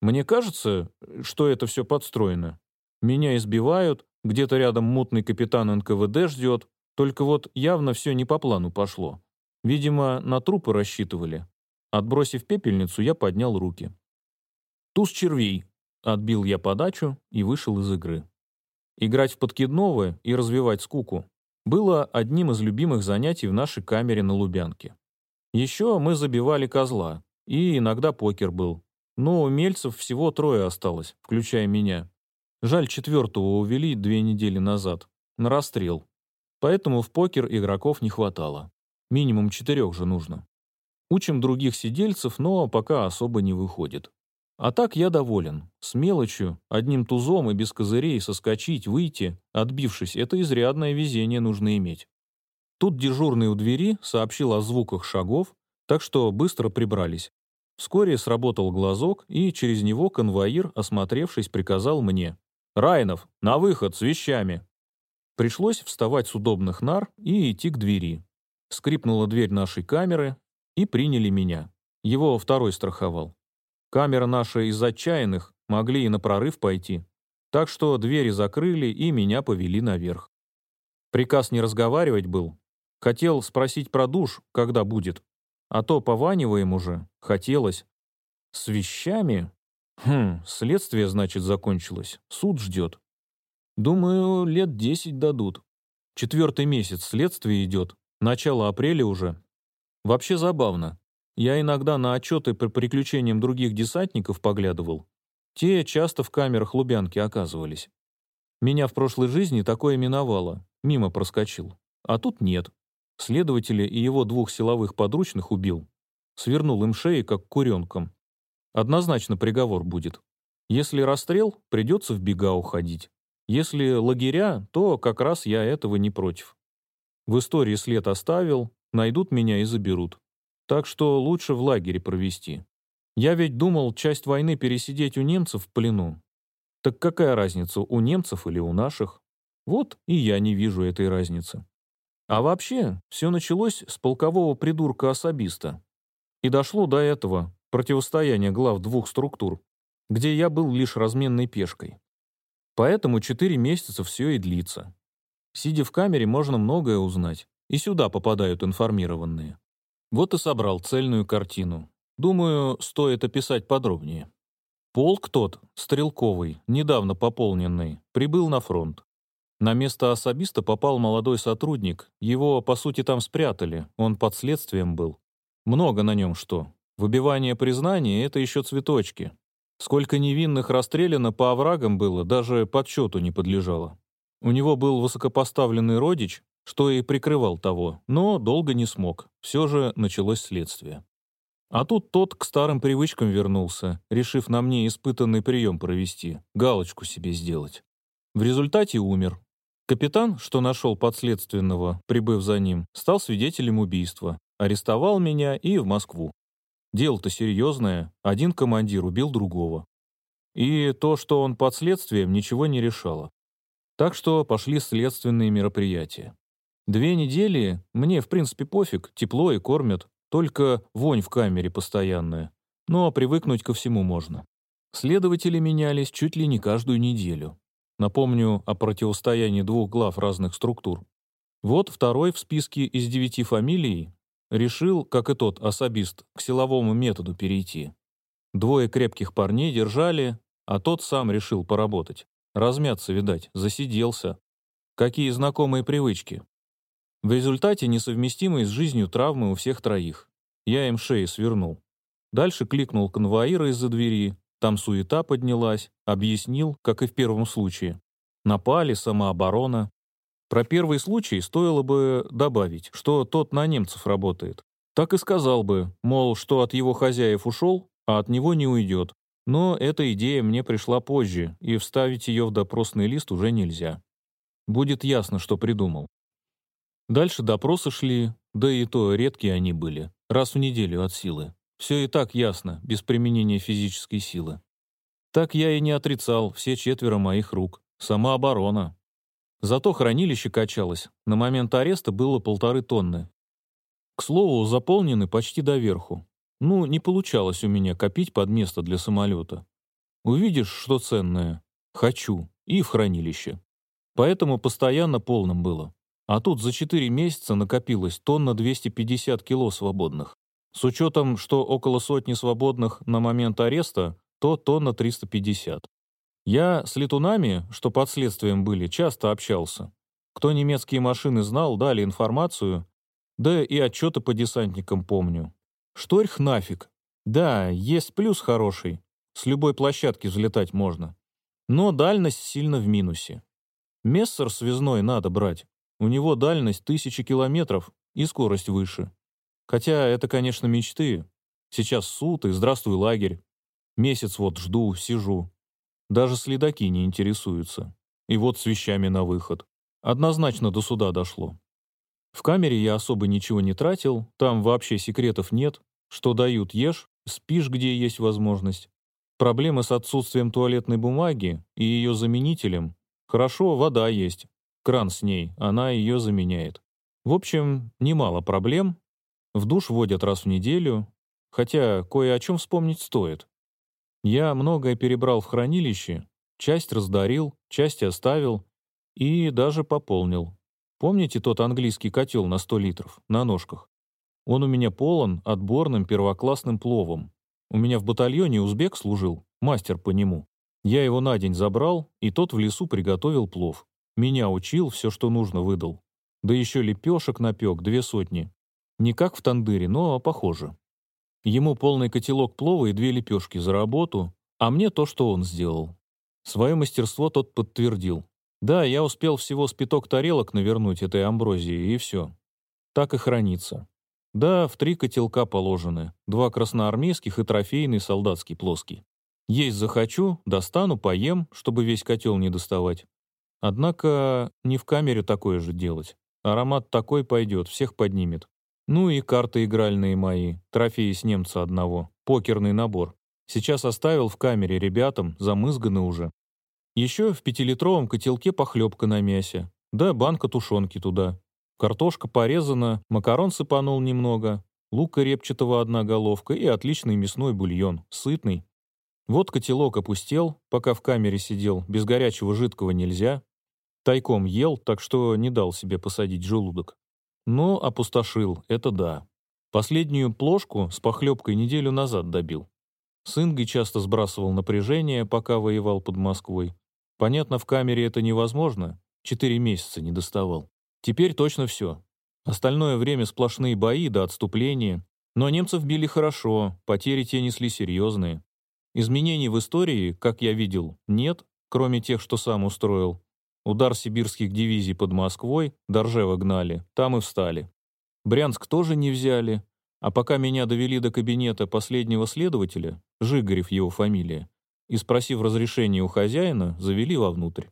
«Мне кажется, что это все подстроено. Меня избивают, где-то рядом мутный капитан НКВД ждет, только вот явно все не по плану пошло. Видимо, на трупы рассчитывали. Отбросив пепельницу, я поднял руки. «Туз червей!» — отбил я подачу и вышел из игры. Играть в подкидного и развивать скуку было одним из любимых занятий в нашей камере на Лубянке. Еще мы забивали козла, и иногда покер был. Но умельцев всего трое осталось, включая меня. Жаль, четвертого увели две недели назад. На расстрел. Поэтому в покер игроков не хватало. Минимум четырех же нужно. Учим других сидельцев, но пока особо не выходит. А так я доволен. С мелочью, одним тузом и без козырей соскочить, выйти, отбившись, это изрядное везение нужно иметь. Тут дежурный у двери сообщил о звуках шагов, так что быстро прибрались. Вскоре сработал глазок, и через него конвоир, осмотревшись, приказал мне. «Райнов, на выход с вещами!» Пришлось вставать с удобных нар и идти к двери. Скрипнула дверь нашей камеры, и приняли меня. Его второй страховал. Камера наша из отчаянных, могли и на прорыв пойти. Так что двери закрыли и меня повели наверх. Приказ не разговаривать был. Хотел спросить про душ, когда будет. А то пованиваем уже. Хотелось. С вещами? Хм, следствие, значит, закончилось. Суд ждет. Думаю, лет десять дадут. Четвертый месяц следствие идет. Начало апреля уже. Вообще забавно. Я иногда на отчеты по приключениям других десантников поглядывал. Те часто в камерах Лубянки оказывались. Меня в прошлой жизни такое миновало, мимо проскочил. А тут нет. Следователя и его двух силовых подручных убил. Свернул им шеи, как куренком. Однозначно приговор будет. Если расстрел, придется в бега уходить. Если лагеря, то как раз я этого не против. В истории след оставил, найдут меня и заберут. Так что лучше в лагере провести. Я ведь думал часть войны пересидеть у немцев в плену. Так какая разница, у немцев или у наших? Вот и я не вижу этой разницы. А вообще, все началось с полкового придурка-особиста. И дошло до этого противостояния глав двух структур, где я был лишь разменной пешкой. Поэтому четыре месяца все и длится. Сидя в камере, можно многое узнать, и сюда попадают информированные. Вот и собрал цельную картину. Думаю, стоит описать подробнее. Полк тот, стрелковый, недавно пополненный, прибыл на фронт. На место особиста попал молодой сотрудник. Его, по сути, там спрятали, он под следствием был. Много на нем что. Выбивание признания — это еще цветочки. Сколько невинных расстреляно по оврагам было, даже подсчету не подлежало. У него был высокопоставленный родич, что и прикрывал того, но долго не смог. Все же началось следствие. А тут тот к старым привычкам вернулся, решив на мне испытанный прием провести, галочку себе сделать. В результате умер. Капитан, что нашел подследственного, прибыв за ним, стал свидетелем убийства, арестовал меня и в Москву. Дело-то серьезное, один командир убил другого. И то, что он под следствием, ничего не решало. Так что пошли следственные мероприятия. Две недели мне, в принципе, пофиг, тепло и кормят, только вонь в камере постоянная. Но привыкнуть ко всему можно. Следователи менялись чуть ли не каждую неделю. Напомню о противостоянии двух глав разных структур. Вот второй в списке из девяти фамилий решил, как и тот особист, к силовому методу перейти. Двое крепких парней держали, а тот сам решил поработать. Размяться, видать, засиделся. Какие знакомые привычки. В результате несовместимые с жизнью травмы у всех троих. Я им шеи свернул. Дальше кликнул конвоира из-за двери, там суета поднялась, объяснил, как и в первом случае. Напали, самооборона. Про первый случай стоило бы добавить, что тот на немцев работает. Так и сказал бы, мол, что от его хозяев ушел, а от него не уйдет. Но эта идея мне пришла позже, и вставить ее в допросный лист уже нельзя. Будет ясно, что придумал. Дальше допросы шли, да и то редкие они были, раз в неделю от силы. Все и так ясно, без применения физической силы. Так я и не отрицал все четверо моих рук. Самооборона. Зато хранилище качалось. На момент ареста было полторы тонны. К слову, заполнены почти доверху. Ну, не получалось у меня копить под место для самолета. Увидишь, что ценное — хочу, и в хранилище. Поэтому постоянно полным было. А тут за 4 месяца накопилось тонна 250 кило свободных. С учетом, что около сотни свободных на момент ареста, то тонна 350. Я с летунами, что под следствием были, часто общался. Кто немецкие машины знал, дали информацию, да и отчеты по десантникам помню. Шторх нафиг. Да, есть плюс хороший. С любой площадки взлетать можно. Но дальность сильно в минусе. Мессер связной надо брать. У него дальность тысячи километров и скорость выше. Хотя это, конечно, мечты. Сейчас суд и здравствуй лагерь. Месяц вот жду, сижу. Даже следаки не интересуются. И вот с вещами на выход. Однозначно до суда дошло. В камере я особо ничего не тратил, там вообще секретов нет. Что дают, ешь, спишь, где есть возможность. Проблемы с отсутствием туалетной бумаги и ее заменителем. Хорошо, вода есть. Кран с ней, она ее заменяет. В общем, немало проблем. В душ водят раз в неделю, хотя кое о чем вспомнить стоит. Я многое перебрал в хранилище, часть раздарил, часть оставил и даже пополнил. Помните тот английский котел на 100 литров, на ножках? Он у меня полон отборным первоклассным пловом. У меня в батальоне узбек служил, мастер по нему. Я его на день забрал, и тот в лесу приготовил плов. Меня учил, все, что нужно, выдал. Да еще лепешек напек, две сотни. Не как в тандыре, но похоже. Ему полный котелок плова и две лепешки за работу, а мне то, что он сделал. Свое мастерство тот подтвердил. Да, я успел всего с пяток тарелок навернуть этой амброзии, и все. Так и хранится. Да, в три котелка положены. Два красноармейских и трофейный солдатский плоский. Есть захочу, достану, поем, чтобы весь котел не доставать. Однако не в камере такое же делать. Аромат такой пойдет, всех поднимет. Ну и карты игральные мои, трофеи с немца одного, покерный набор. Сейчас оставил в камере ребятам, замызганы уже. Еще в пятилитровом котелке похлебка на мясе. Да банка тушенки туда. Картошка порезана, макарон сыпанул немного, лука репчатого одна головка и отличный мясной бульон, сытный. Вот котелок опустел, пока в камере сидел, без горячего жидкого нельзя. Тайком ел, так что не дал себе посадить желудок. Но опустошил, это да. Последнюю плошку с похлебкой неделю назад добил. С Ингой часто сбрасывал напряжение, пока воевал под Москвой. Понятно, в камере это невозможно. Четыре месяца не доставал. Теперь точно все. Остальное время сплошные бои до отступления. Но немцев били хорошо, потери те несли серьезные. Изменений в истории, как я видел, нет, кроме тех, что сам устроил. Удар сибирских дивизий под Москвой, Доржева гнали, там и встали. Брянск тоже не взяли, а пока меня довели до кабинета последнего следователя, Жигарев его фамилия, и, спросив разрешения у хозяина, завели вовнутрь.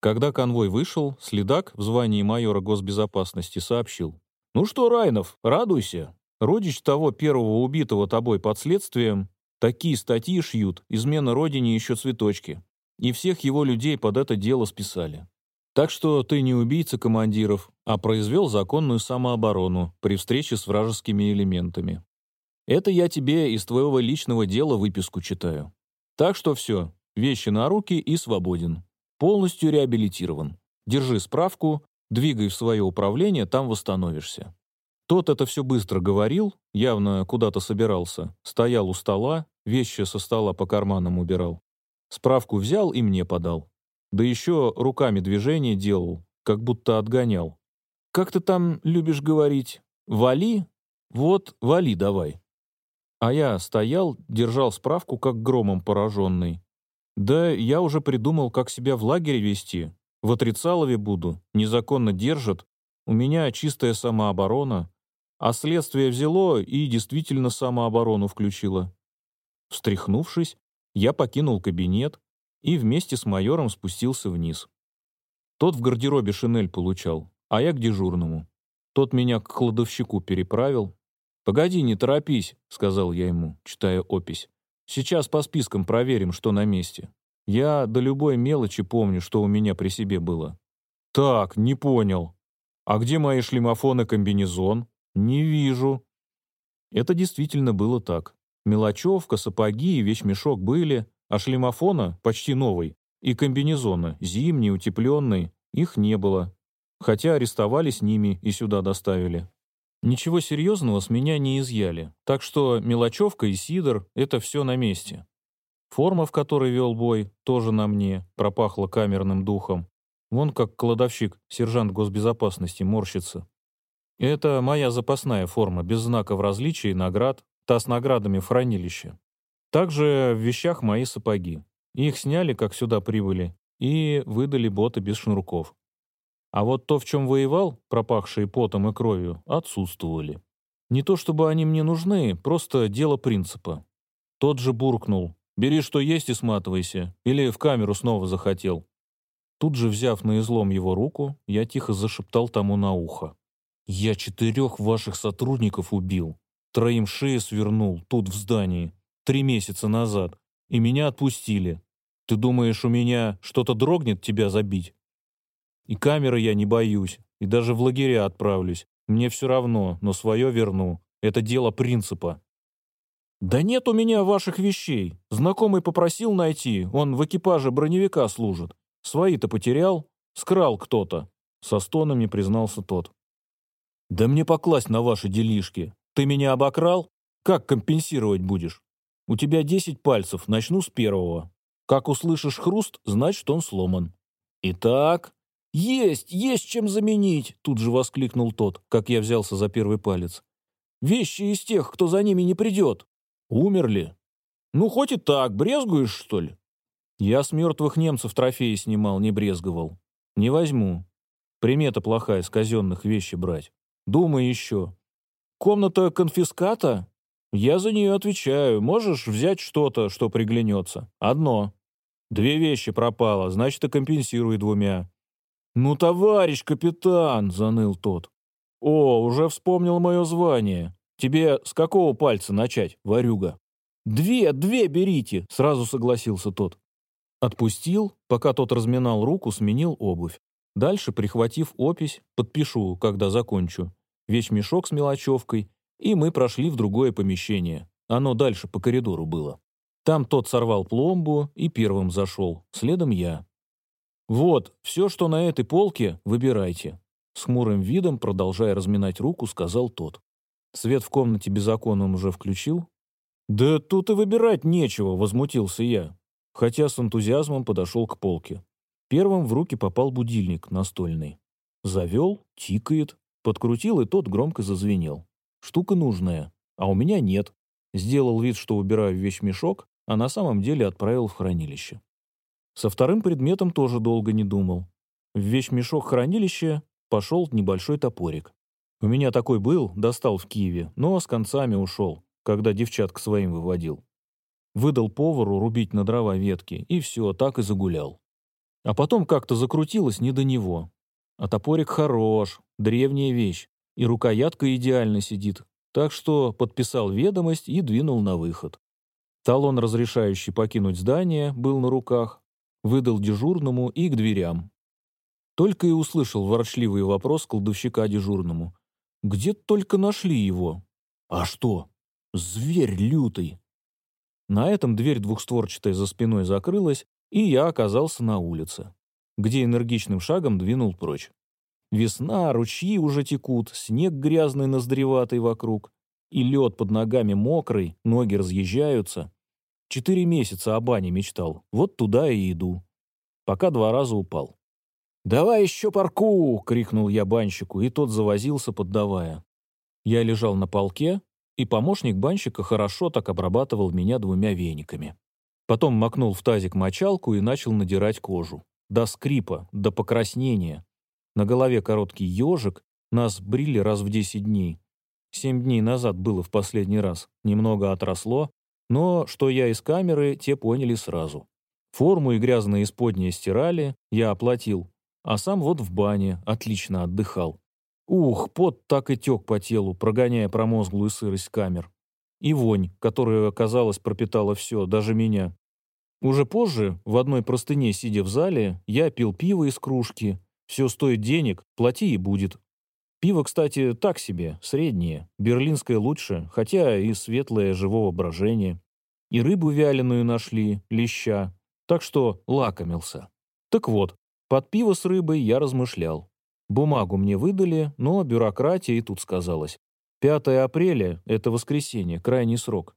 Когда конвой вышел, следак в звании майора госбезопасности сообщил. «Ну что, Райнов, радуйся. Родич того первого убитого тобой под следствием такие статьи шьют, измена родине еще цветочки. И всех его людей под это дело списали. Так что ты не убийца командиров, а произвел законную самооборону при встрече с вражескими элементами. Это я тебе из твоего личного дела выписку читаю. Так что все, вещи на руки и свободен. Полностью реабилитирован. Держи справку, двигай в свое управление, там восстановишься. Тот это все быстро говорил, явно куда-то собирался, стоял у стола, вещи со стола по карманам убирал. Справку взял и мне подал. Да еще руками движение делал, как будто отгонял. «Как ты там любишь говорить? Вали? Вот, вали давай». А я стоял, держал справку, как громом пораженный. Да я уже придумал, как себя в лагере вести. В отрицалове буду, незаконно держат. У меня чистая самооборона. А следствие взяло и действительно самооборону включило. Встряхнувшись, я покинул кабинет и вместе с майором спустился вниз. Тот в гардеробе шинель получал, а я к дежурному. Тот меня к кладовщику переправил, «Погоди, не торопись», — сказал я ему, читая опись. «Сейчас по спискам проверим, что на месте. Я до любой мелочи помню, что у меня при себе было». «Так, не понял. А где мои шлемофон и комбинезон? Не вижу». Это действительно было так. Мелочевка, сапоги и вещмешок были, а шлемофона, почти новый, и комбинезона, зимний, утепленный, их не было. Хотя арестовали с ними и сюда доставили. Ничего серьезного с меня не изъяли, так что мелочевка и сидор — это все на месте. Форма, в которой вел бой, тоже на мне, пропахла камерным духом. Вон как кладовщик, сержант госбезопасности, морщится. Это моя запасная форма, без знаков различия и наград, та с наградами в хранилище. Также в вещах мои сапоги. Их сняли, как сюда прибыли, и выдали боты без шнурков. А вот то, в чем воевал, пропахшие потом и кровью, отсутствовали. Не то чтобы они мне нужны, просто дело принципа. Тот же буркнул. «Бери, что есть, и сматывайся. Или в камеру снова захотел». Тут же, взяв на излом его руку, я тихо зашептал тому на ухо. «Я четырех ваших сотрудников убил. Троим шеи свернул, тут в здании, три месяца назад, и меня отпустили. Ты думаешь, у меня что-то дрогнет тебя забить? И камеры я не боюсь, и даже в лагеря отправлюсь. Мне все равно, но свое верну. Это дело принципа. «Да нет у меня ваших вещей. Знакомый попросил найти, он в экипаже броневика служит. Свои-то потерял, скрал кто-то», — со стонами признался тот. «Да мне покласть на ваши делишки. Ты меня обокрал? Как компенсировать будешь? У тебя десять пальцев, начну с первого. Как услышишь хруст, значит, он сломан». «Итак...» «Есть, есть чем заменить!» — тут же воскликнул тот, как я взялся за первый палец. «Вещи из тех, кто за ними не придет. Умерли? Ну, хоть и так, брезгуешь, что ли? Я с мертвых немцев трофеи снимал, не брезговал. Не возьму. Примета плохая, с казенных вещи брать. Думай еще. Комната конфиската? Я за нее отвечаю. Можешь взять что-то, что приглянется. Одно. Две вещи пропало, значит, и компенсируй двумя. «Ну, товарищ капитан!» — заныл тот. «О, уже вспомнил мое звание. «Тебе с какого пальца начать, ворюга?» «Две, две берите!» — сразу согласился тот. Отпустил, пока тот разминал руку, сменил обувь. Дальше, прихватив опись, подпишу, когда закончу. Вещмешок с мелочевкой, и мы прошли в другое помещение. Оно дальше по коридору было. Там тот сорвал пломбу и первым зашел, следом я. «Вот, все, что на этой полке, выбирайте», — с хмурым видом, продолжая разминать руку, сказал тот. Свет в комнате без окон он уже включил? «Да тут и выбирать нечего», — возмутился я, хотя с энтузиазмом подошел к полке. Первым в руки попал будильник настольный. Завел, тикает, подкрутил, и тот громко зазвенел. Штука нужная, а у меня нет. Сделал вид, что убираю вещмешок, а на самом деле отправил в хранилище. Со вторым предметом тоже долго не думал. В вещмешок хранилища пошел небольшой топорик. У меня такой был, достал в Киеве, но с концами ушел, когда девчат к своим выводил. Выдал повару рубить на дрова ветки, и все, так и загулял. А потом как-то закрутилось не до него. А топорик хорош, древняя вещь, и рукоятка идеально сидит, так что подписал ведомость и двинул на выход. Талон, разрешающий покинуть здание, был на руках, выдал дежурному и к дверям. Только и услышал ворчливый вопрос кладовщика дежурному. Где только нашли его. А что? Зверь лютый. На этом дверь двухстворчатая за спиной закрылась, и я оказался на улице, где энергичным шагом двинул прочь. Весна, ручьи уже текут, снег грязный ноздреватый вокруг, и лед под ногами мокрый, ноги разъезжаются. Четыре месяца о бане мечтал, вот туда и иду. Пока два раза упал. «Давай еще парку!» — крикнул я банщику, и тот завозился, поддавая. Я лежал на полке, и помощник банщика хорошо так обрабатывал меня двумя вениками. Потом макнул в тазик мочалку и начал надирать кожу. До скрипа, до покраснения. На голове короткий ежик, нас брили раз в десять дней. Семь дней назад было в последний раз, немного отросло, но что я из камеры, те поняли сразу. Форму и грязные исподние стирали, я оплатил, а сам вот в бане отлично отдыхал. Ух, пот так и тек по телу, прогоняя промозглую сырость камер. И вонь, которая, казалось, пропитала все, даже меня. Уже позже, в одной простыне сидя в зале, я пил пиво из кружки. Все стоит денег, плати и будет. Пиво, кстати, так себе, среднее. Берлинское лучше, хотя и светлое живого брожения. И рыбу вяленую нашли, леща. Так что лакомился. Так вот, под пиво с рыбой я размышлял. Бумагу мне выдали, но бюрократия и тут сказалась. 5 апреля — это воскресенье, крайний срок.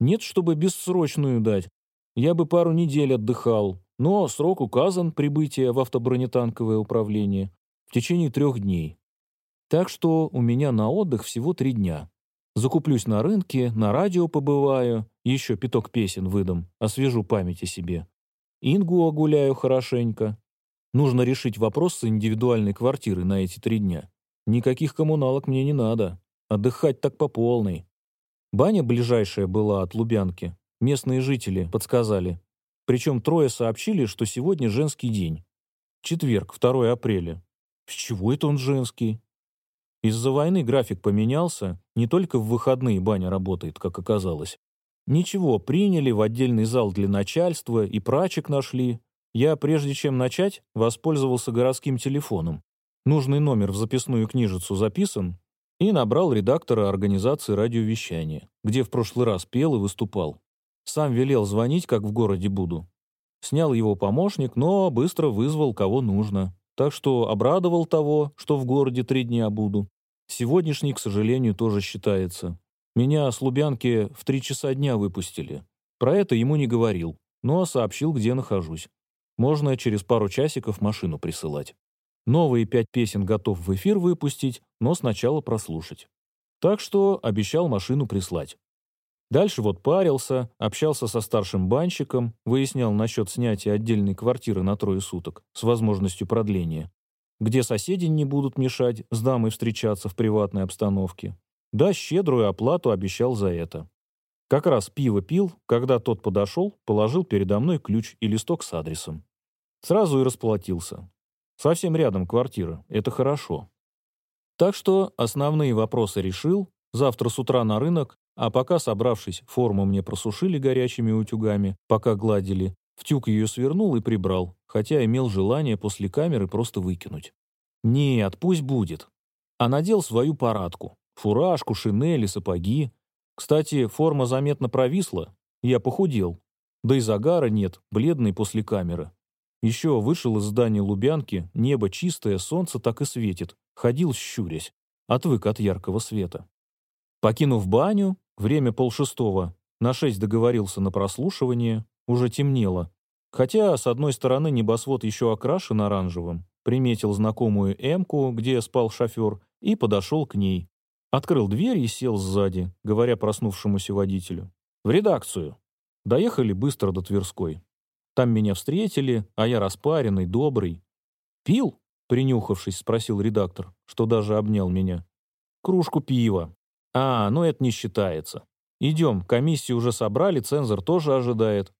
Нет, чтобы бессрочную дать. Я бы пару недель отдыхал, но срок указан прибытия в автобронетанковое управление в течение трех дней. Так что у меня на отдых всего три дня. Закуплюсь на рынке, на радио побываю, еще пяток песен выдам, освежу память о себе. Ингу огуляю хорошенько, Нужно решить вопрос с индивидуальной квартирой на эти три дня. Никаких коммуналок мне не надо. Отдыхать так по полной. Баня ближайшая была от Лубянки. Местные жители подсказали. Причем трое сообщили, что сегодня женский день. Четверг, 2 апреля. С чего это он женский? Из-за войны график поменялся, не только в выходные баня работает, как оказалось. Ничего, приняли в отдельный зал для начальства и прачек нашли. Я, прежде чем начать, воспользовался городским телефоном. Нужный номер в записную книжицу записан и набрал редактора организации радиовещания, где в прошлый раз пел и выступал. Сам велел звонить, как в городе буду. Снял его помощник, но быстро вызвал кого нужно. Так что обрадовал того, что в городе три дня буду. Сегодняшний, к сожалению, тоже считается. Меня с Лубянки в три часа дня выпустили. Про это ему не говорил, но сообщил, где нахожусь. Можно через пару часиков машину присылать. Новые пять песен готов в эфир выпустить, но сначала прослушать. Так что обещал машину прислать. Дальше вот парился, общался со старшим банщиком, выяснял насчет снятия отдельной квартиры на трое суток с возможностью продления, где соседи не будут мешать с дамой встречаться в приватной обстановке. Да, щедрую оплату обещал за это. Как раз пиво пил, когда тот подошел, положил передо мной ключ и листок с адресом. Сразу и расплатился. Совсем рядом квартира. Это хорошо. Так что основные вопросы решил. Завтра с утра на рынок, а пока, собравшись, форму мне просушили горячими утюгами, пока гладили, в тюк ее свернул и прибрал, хотя имел желание после камеры просто выкинуть. Нет, пусть будет. А надел свою парадку. Фуражку, шинели, сапоги. Кстати, форма заметно провисла. Я похудел. Да и загара нет, бледный после камеры. Еще вышел из здания Лубянки, небо чистое, солнце так и светит. Ходил щурясь. Отвык от яркого света. Покинув баню, время полшестого, на шесть договорился на прослушивание, уже темнело. Хотя, с одной стороны, небосвод еще окрашен оранжевым, приметил знакомую «Эмку», где спал шофер, и подошел к ней. Открыл дверь и сел сзади, говоря проснувшемуся водителю. «В редакцию». Доехали быстро до Тверской. Там меня встретили, а я распаренный, добрый. «Пил?» — принюхавшись, спросил редактор, что даже обнял меня. «Кружку пива». «А, ну это не считается. Идем, комиссию уже собрали, цензор тоже ожидает».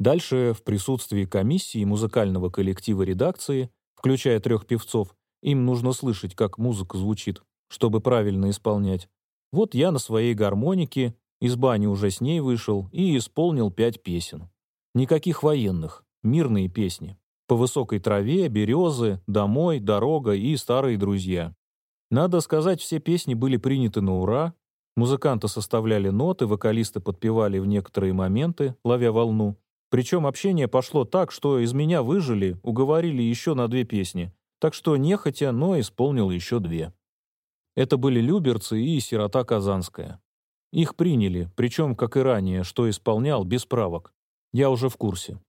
Дальше, в присутствии комиссии и музыкального коллектива редакции, включая трех певцов, им нужно слышать, как музыка звучит, чтобы правильно исполнять. Вот я на своей гармонике, из бани уже с ней вышел и исполнил пять песен. Никаких военных, мирные песни. По высокой траве, березы, домой, дорога и старые друзья. Надо сказать, все песни были приняты на ура. Музыканты составляли ноты, вокалисты подпевали в некоторые моменты, ловя волну. Причем общение пошло так, что из меня выжили, уговорили еще на две песни. Так что нехотя, но исполнил еще две. Это были Люберцы и Сирота Казанская. Их приняли, причем, как и ранее, что исполнял без правок. Я уже в курсе.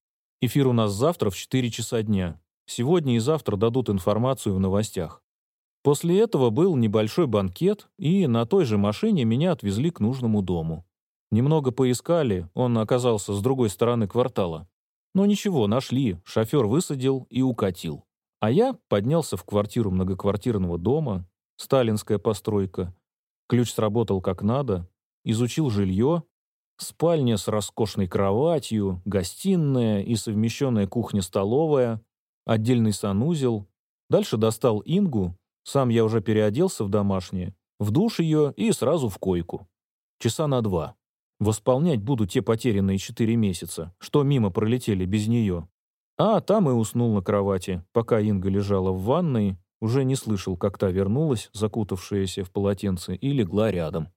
Эфир у нас завтра в 4 часа дня. Сегодня и завтра дадут информацию в новостях. После этого был небольшой банкет, и на той же машине меня отвезли к нужному дому. Немного поискали, он оказался с другой стороны квартала. Но ничего, нашли, шофер высадил и укатил. А я поднялся в квартиру многоквартирного дома, сталинская постройка. Ключ сработал как надо, изучил жилье, Спальня с роскошной кроватью, гостиная и совмещенная кухня-столовая, отдельный санузел. Дальше достал Ингу, сам я уже переоделся в домашнее, в душ ее и сразу в койку. Часа на два. Восполнять буду те потерянные четыре месяца, что мимо пролетели без нее. А там и уснул на кровати, пока Инга лежала в ванной, уже не слышал, как та вернулась, закутавшаяся в полотенце, и легла рядом.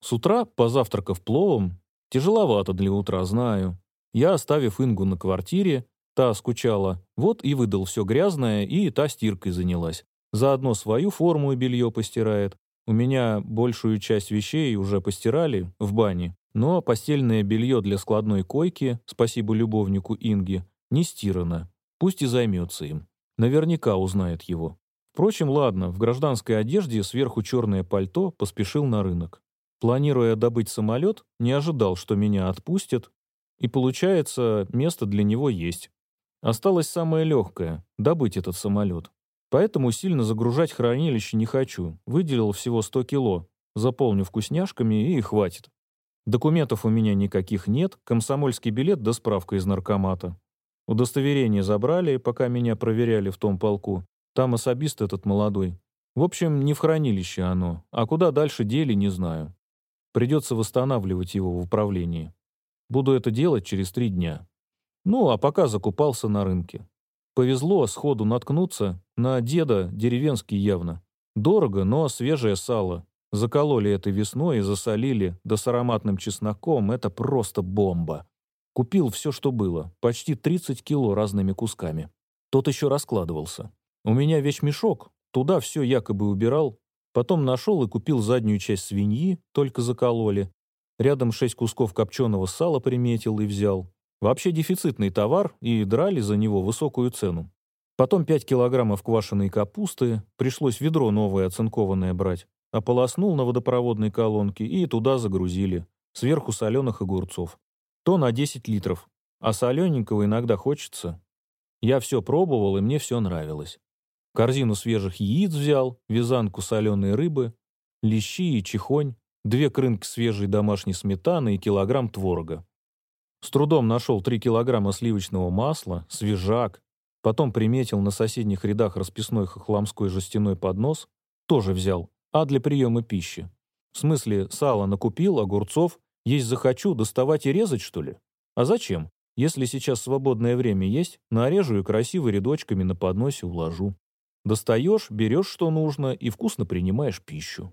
С утра, позавтракав пловом, Тяжеловато для утра, знаю. Я, оставив Ингу на квартире, та скучала, вот и выдал все грязное, и та стиркой занялась. Заодно свою форму и белье постирает. У меня большую часть вещей уже постирали в бане, но постельное белье для складной койки, спасибо любовнику Инги, не стирано. Пусть и займется им. Наверняка узнает его. Впрочем, ладно, в гражданской одежде сверху черное пальто поспешил на рынок. Планируя добыть самолет, не ожидал, что меня отпустят, и получается, место для него есть. Осталось самое легкое — добыть этот самолет. Поэтому сильно загружать хранилище не хочу. Выделил всего 100 кило. Заполню вкусняшками и хватит. Документов у меня никаких нет, комсомольский билет да справка из наркомата. Удостоверение забрали, пока меня проверяли в том полку. Там особист этот молодой. В общем, не в хранилище оно, а куда дальше дели, не знаю. Придется восстанавливать его в управлении. Буду это делать через три дня. Ну, а пока закупался на рынке. Повезло сходу наткнуться на деда, деревенский явно. Дорого, но свежее сало. Закололи это весной и засолили, да с ароматным чесноком. Это просто бомба. Купил все, что было. Почти 30 кило разными кусками. Тот еще раскладывался. У меня вещмешок. Туда все якобы убирал. Потом нашел и купил заднюю часть свиньи, только закололи. Рядом шесть кусков копченого сала приметил и взял. Вообще дефицитный товар, и драли за него высокую цену. Потом 5 килограммов квашеной капусты, пришлось ведро новое оцинкованное брать. Ополоснул на водопроводной колонке и туда загрузили. Сверху соленых огурцов. То на 10 литров. А солененького иногда хочется. Я все пробовал, и мне все нравилось. Корзину свежих яиц взял, вязанку соленой рыбы, лещи и чехонь, две крынки свежей домашней сметаны и килограмм творога. С трудом нашел 3 килограмма сливочного масла, свежак, потом приметил на соседних рядах расписной хохламской жестяной поднос, тоже взял, а для приема пищи. В смысле, сало накупил, огурцов, есть захочу, доставать и резать, что ли? А зачем? Если сейчас свободное время есть, нарежу и красиво рядочками на подносе уложу. Достаешь, берешь, что нужно, и вкусно принимаешь пищу.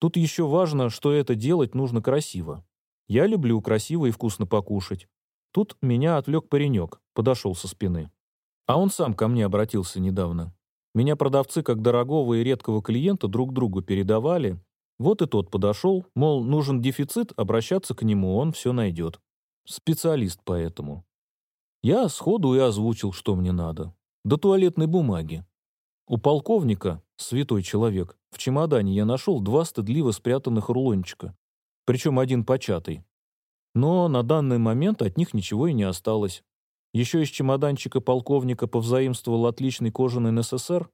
Тут еще важно, что это делать нужно красиво. Я люблю красиво и вкусно покушать. Тут меня отвлек паренек, подошел со спины. А он сам ко мне обратился недавно. Меня продавцы как дорогого и редкого клиента друг другу передавали. Вот и тот подошел, мол, нужен дефицит, обращаться к нему, он все найдет. Специалист поэтому. Я сходу и озвучил, что мне надо. До туалетной бумаги. У полковника, святой человек, в чемодане я нашел два стыдливо спрятанных рулончика причем один початый. Но на данный момент от них ничего и не осталось. Еще из чемоданчика полковника повзаимствовал отличный кожаный НССР.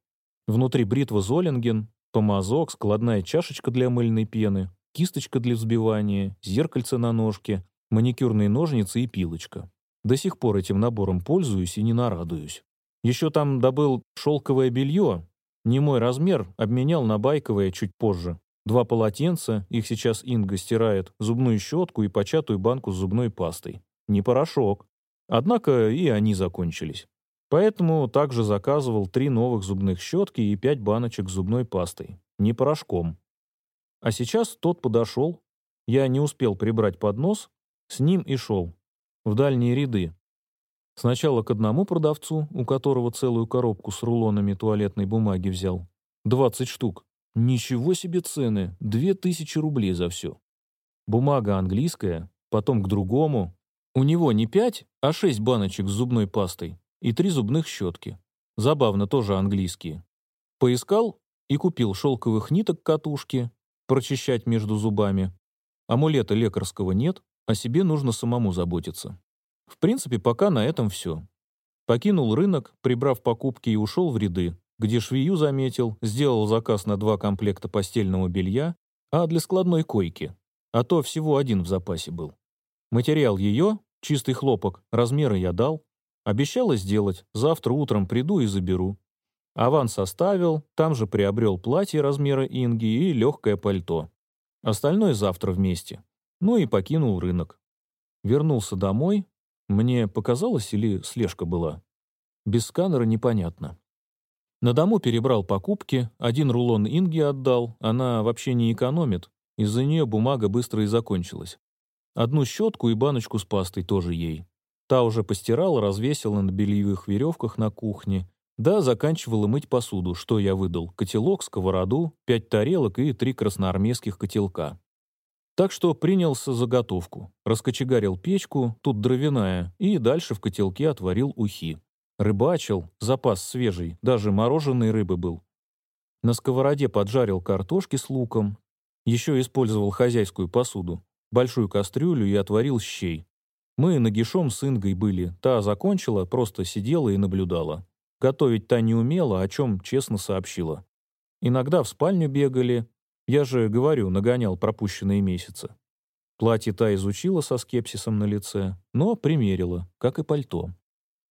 Внутри бритва Золинген, помазок, складная чашечка для мыльной пены, кисточка для взбивания, зеркальце на ножке, маникюрные ножницы и пилочка. До сих пор этим набором пользуюсь и не нарадуюсь. Еще там добыл шелковое белье. Не мой размер, обменял на байковое чуть позже. Два полотенца, их сейчас Инга стирает, зубную щетку и початую банку с зубной пастой. Не порошок. Однако и они закончились. Поэтому также заказывал три новых зубных щетки и пять баночек с зубной пастой. Не порошком. А сейчас тот подошел. Я не успел прибрать поднос, с ним и шел. В дальние ряды. Сначала к одному продавцу, у которого целую коробку с рулонами туалетной бумаги взял. 20 штук. Ничего себе цены, две тысячи рублей за все. Бумага английская, потом к другому. У него не пять, а шесть баночек с зубной пастой и три зубных щетки. Забавно, тоже английские. Поискал и купил шелковых ниток катушки, прочищать между зубами. Амулета лекарского нет, о себе нужно самому заботиться. В принципе, пока на этом все. Покинул рынок, прибрав покупки и ушел в ряды, где швею заметил, сделал заказ на два комплекта постельного белья, а для складной койки, а то всего один в запасе был. Материал ее, чистый хлопок, размеры я дал, обещала сделать, завтра утром приду и заберу. Аванс оставил, там же приобрел платье размера Инги и легкое пальто. Остальное завтра вместе. Ну и покинул рынок. Вернулся домой. Мне показалось или слежка была? Без сканера непонятно. На дому перебрал покупки, один рулон Инги отдал, она вообще не экономит, из-за нее бумага быстро и закончилась. Одну щетку и баночку с пастой тоже ей. Та уже постирала, развесила на бельевых веревках на кухне. Да, заканчивала мыть посуду, что я выдал. Котелок, сковороду, пять тарелок и три красноармейских котелка. Так что принялся заготовку. Раскочегарил печку, тут дровяная, и дальше в котелке отварил ухи. Рыбачил, запас свежий, даже мороженой рыбы был. На сковороде поджарил картошки с луком. Еще использовал хозяйскую посуду, большую кастрюлю и отварил щей. Мы нагишом с Ингой были. Та закончила, просто сидела и наблюдала. Готовить та не умела, о чем честно сообщила. Иногда в спальню бегали. Я же, говорю, нагонял пропущенные месяцы. Платье та изучила со скепсисом на лице, но примерила, как и пальто.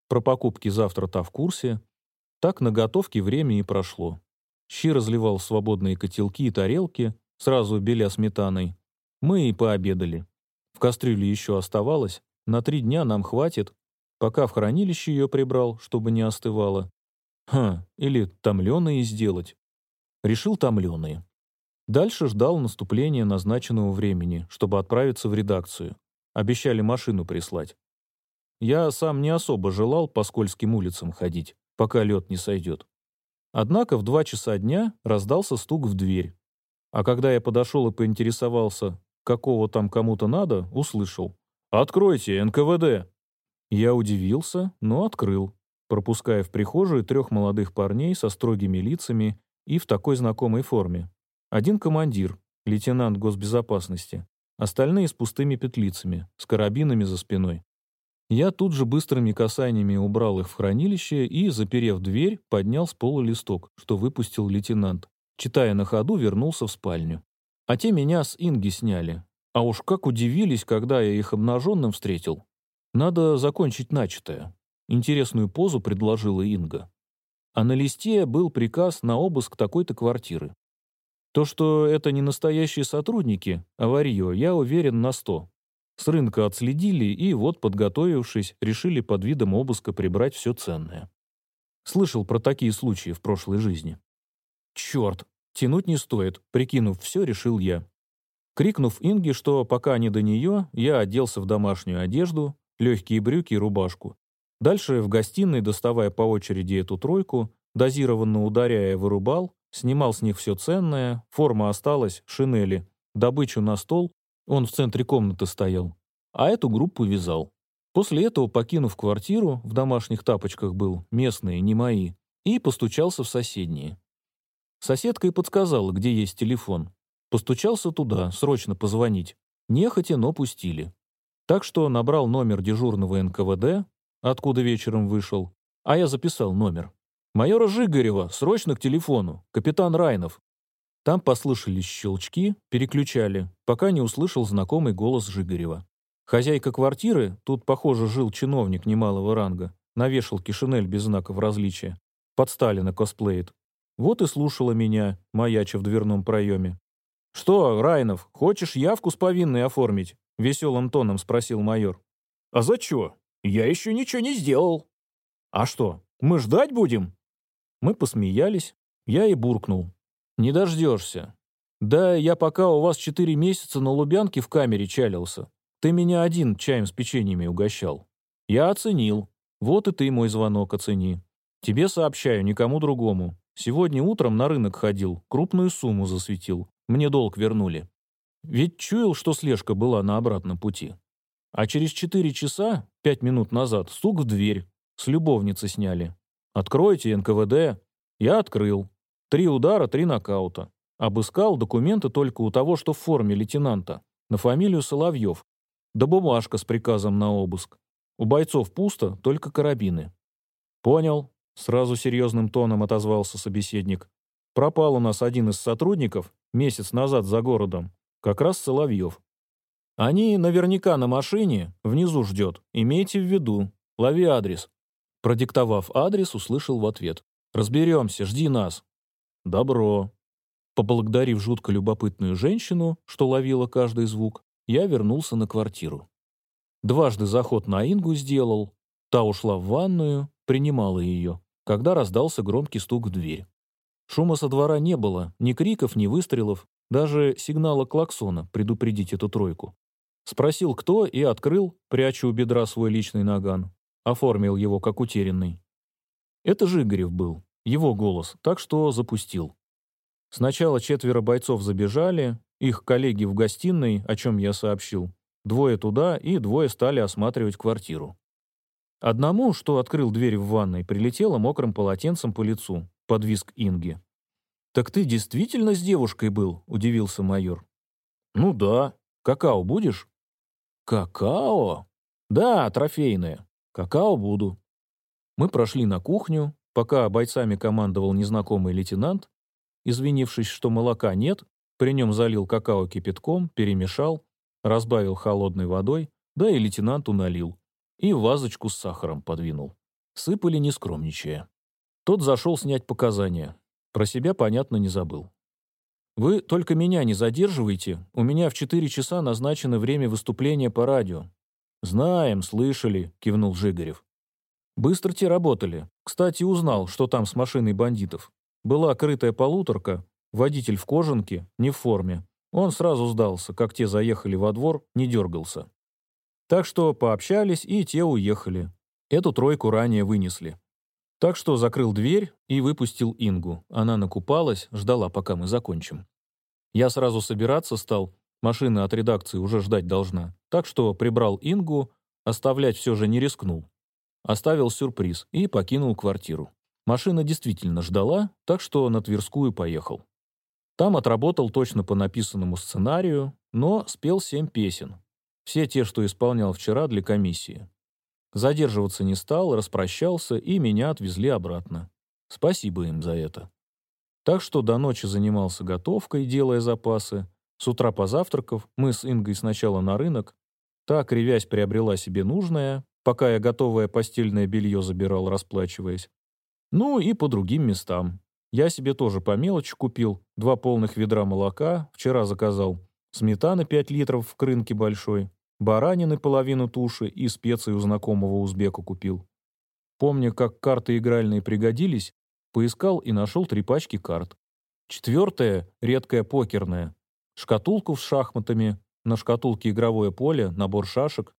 Про покупки завтра та в курсе. Так на готовке время и прошло. щи разливал в свободные котелки и тарелки, сразу беля сметаной. Мы и пообедали. В кастрюле еще оставалось, на три дня нам хватит, пока в хранилище ее прибрал, чтобы не остывало. Ха, или томленые сделать. Решил томленые. Дальше ждал наступления назначенного времени, чтобы отправиться в редакцию. Обещали машину прислать. Я сам не особо желал по скользким улицам ходить, пока лед не сойдет. Однако в два часа дня раздался стук в дверь. А когда я подошел и поинтересовался, какого там кому-то надо, услышал. «Откройте, НКВД!» Я удивился, но открыл, пропуская в прихожую трех молодых парней со строгими лицами и в такой знакомой форме. Один командир, лейтенант госбезопасности, остальные с пустыми петлицами, с карабинами за спиной. Я тут же быстрыми касаниями убрал их в хранилище и, заперев дверь, поднял с пола листок, что выпустил лейтенант. Читая на ходу, вернулся в спальню. А те меня с Инги сняли. А уж как удивились, когда я их обнаженным встретил. Надо закончить начатое. Интересную позу предложила Инга а на листе был приказ на обыск такой-то квартиры. То, что это не настоящие сотрудники, а варьё, я уверен на сто. С рынка отследили и вот, подготовившись, решили под видом обыска прибрать все ценное. Слышал про такие случаи в прошлой жизни. Черт, тянуть не стоит, прикинув все, решил я. Крикнув Инге, что пока не до нее, я оделся в домашнюю одежду, легкие брюки и рубашку, Дальше в гостиной, доставая по очереди эту тройку, дозированно ударяя, вырубал, снимал с них все ценное, форма осталась, шинели, добычу на стол, он в центре комнаты стоял, а эту группу вязал. После этого, покинув квартиру, в домашних тапочках был, местные, не мои, и постучался в соседние. Соседка и подсказала, где есть телефон. Постучался туда, срочно позвонить. Нехотя, но пустили. Так что набрал номер дежурного НКВД, откуда вечером вышел, а я записал номер. «Майора Жигарева, срочно к телефону, капитан Райнов». Там послышались щелчки, переключали, пока не услышал знакомый голос Жигарева. Хозяйка квартиры, тут, похоже, жил чиновник немалого ранга, на вешалке шинель без знаков различия, под Сталина косплеит. Вот и слушала меня, маяча в дверном проеме. «Что, Райнов, хочешь явку с повинной оформить?» — веселым тоном спросил майор. «А за чё?» Я еще ничего не сделал. А что, мы ждать будем? Мы посмеялись. Я и буркнул. Не дождешься. Да, я пока у вас четыре месяца на Лубянке в камере чалился. Ты меня один чаем с печеньями угощал. Я оценил. Вот и ты мой звонок оцени. Тебе сообщаю, никому другому. Сегодня утром на рынок ходил, крупную сумму засветил. Мне долг вернули. Ведь чуял, что слежка была на обратном пути. А через четыре часа, пять минут назад, стук в дверь. С любовницы сняли. «Откройте, НКВД». Я открыл. Три удара, три нокаута. Обыскал документы только у того, что в форме лейтенанта. На фамилию Соловьев. Да бумажка с приказом на обыск. У бойцов пусто, только карабины. «Понял», — сразу серьезным тоном отозвался собеседник. «Пропал у нас один из сотрудников месяц назад за городом. Как раз Соловьев. Они наверняка на машине, внизу ждет. Имейте в виду. Лови адрес». Продиктовав адрес, услышал в ответ. «Разберемся, жди нас». «Добро». Поблагодарив жутко любопытную женщину, что ловила каждый звук, я вернулся на квартиру. Дважды заход на Ингу сделал. Та ушла в ванную, принимала ее, когда раздался громкий стук в дверь. Шума со двора не было, ни криков, ни выстрелов, даже сигнала клаксона предупредить эту тройку. Спросил, кто, и открыл, пряча у бедра свой личный наган. Оформил его как утерянный. Это Жигарев был, его голос, так что запустил. Сначала четверо бойцов забежали, их коллеги в гостиной, о чем я сообщил. Двое туда, и двое стали осматривать квартиру. Одному, что открыл дверь в ванной, прилетело мокрым полотенцем по лицу, под виск Инги. «Так ты действительно с девушкой был?» — удивился майор. «Ну да. Какао будешь?» «Какао?» «Да, трофейное. Какао буду». Мы прошли на кухню, пока бойцами командовал незнакомый лейтенант. Извинившись, что молока нет, при нем залил какао кипятком, перемешал, разбавил холодной водой, да и лейтенанту налил. И вазочку с сахаром подвинул. Сыпали, не скромничая. Тот зашел снять показания. Про себя, понятно, не забыл. «Вы только меня не задерживайте. У меня в 4 часа назначено время выступления по радио». «Знаем, слышали», — кивнул Жигарев. «Быстро те работали. Кстати, узнал, что там с машиной бандитов. Была крытая полуторка, водитель в кожанке, не в форме. Он сразу сдался, как те заехали во двор, не дергался. Так что пообщались, и те уехали. Эту тройку ранее вынесли. Так что закрыл дверь и выпустил Ингу. Она накупалась, ждала, пока мы закончим. Я сразу собираться стал, машина от редакции уже ждать должна. Так что прибрал Ингу, оставлять все же не рискнул. Оставил сюрприз и покинул квартиру. Машина действительно ждала, так что на Тверскую поехал. Там отработал точно по написанному сценарию, но спел семь песен. Все те, что исполнял вчера для комиссии. Задерживаться не стал, распрощался, и меня отвезли обратно. Спасибо им за это. Так что до ночи занимался готовкой, делая запасы. С утра позавтракав, мы с Ингой сначала на рынок. Та, кривясь, приобрела себе нужное, пока я готовое постельное белье забирал, расплачиваясь. Ну и по другим местам. Я себе тоже по мелочи купил. Два полных ведра молока, вчера заказал. Сметана 5 литров в крынке большой. Баранины половину туши и специи у знакомого узбека купил. Помня, как карты игральные пригодились, поискал и нашел три пачки карт. Четвертая, редкая покерная. Шкатулку с шахматами, на шкатулке игровое поле, набор шашек.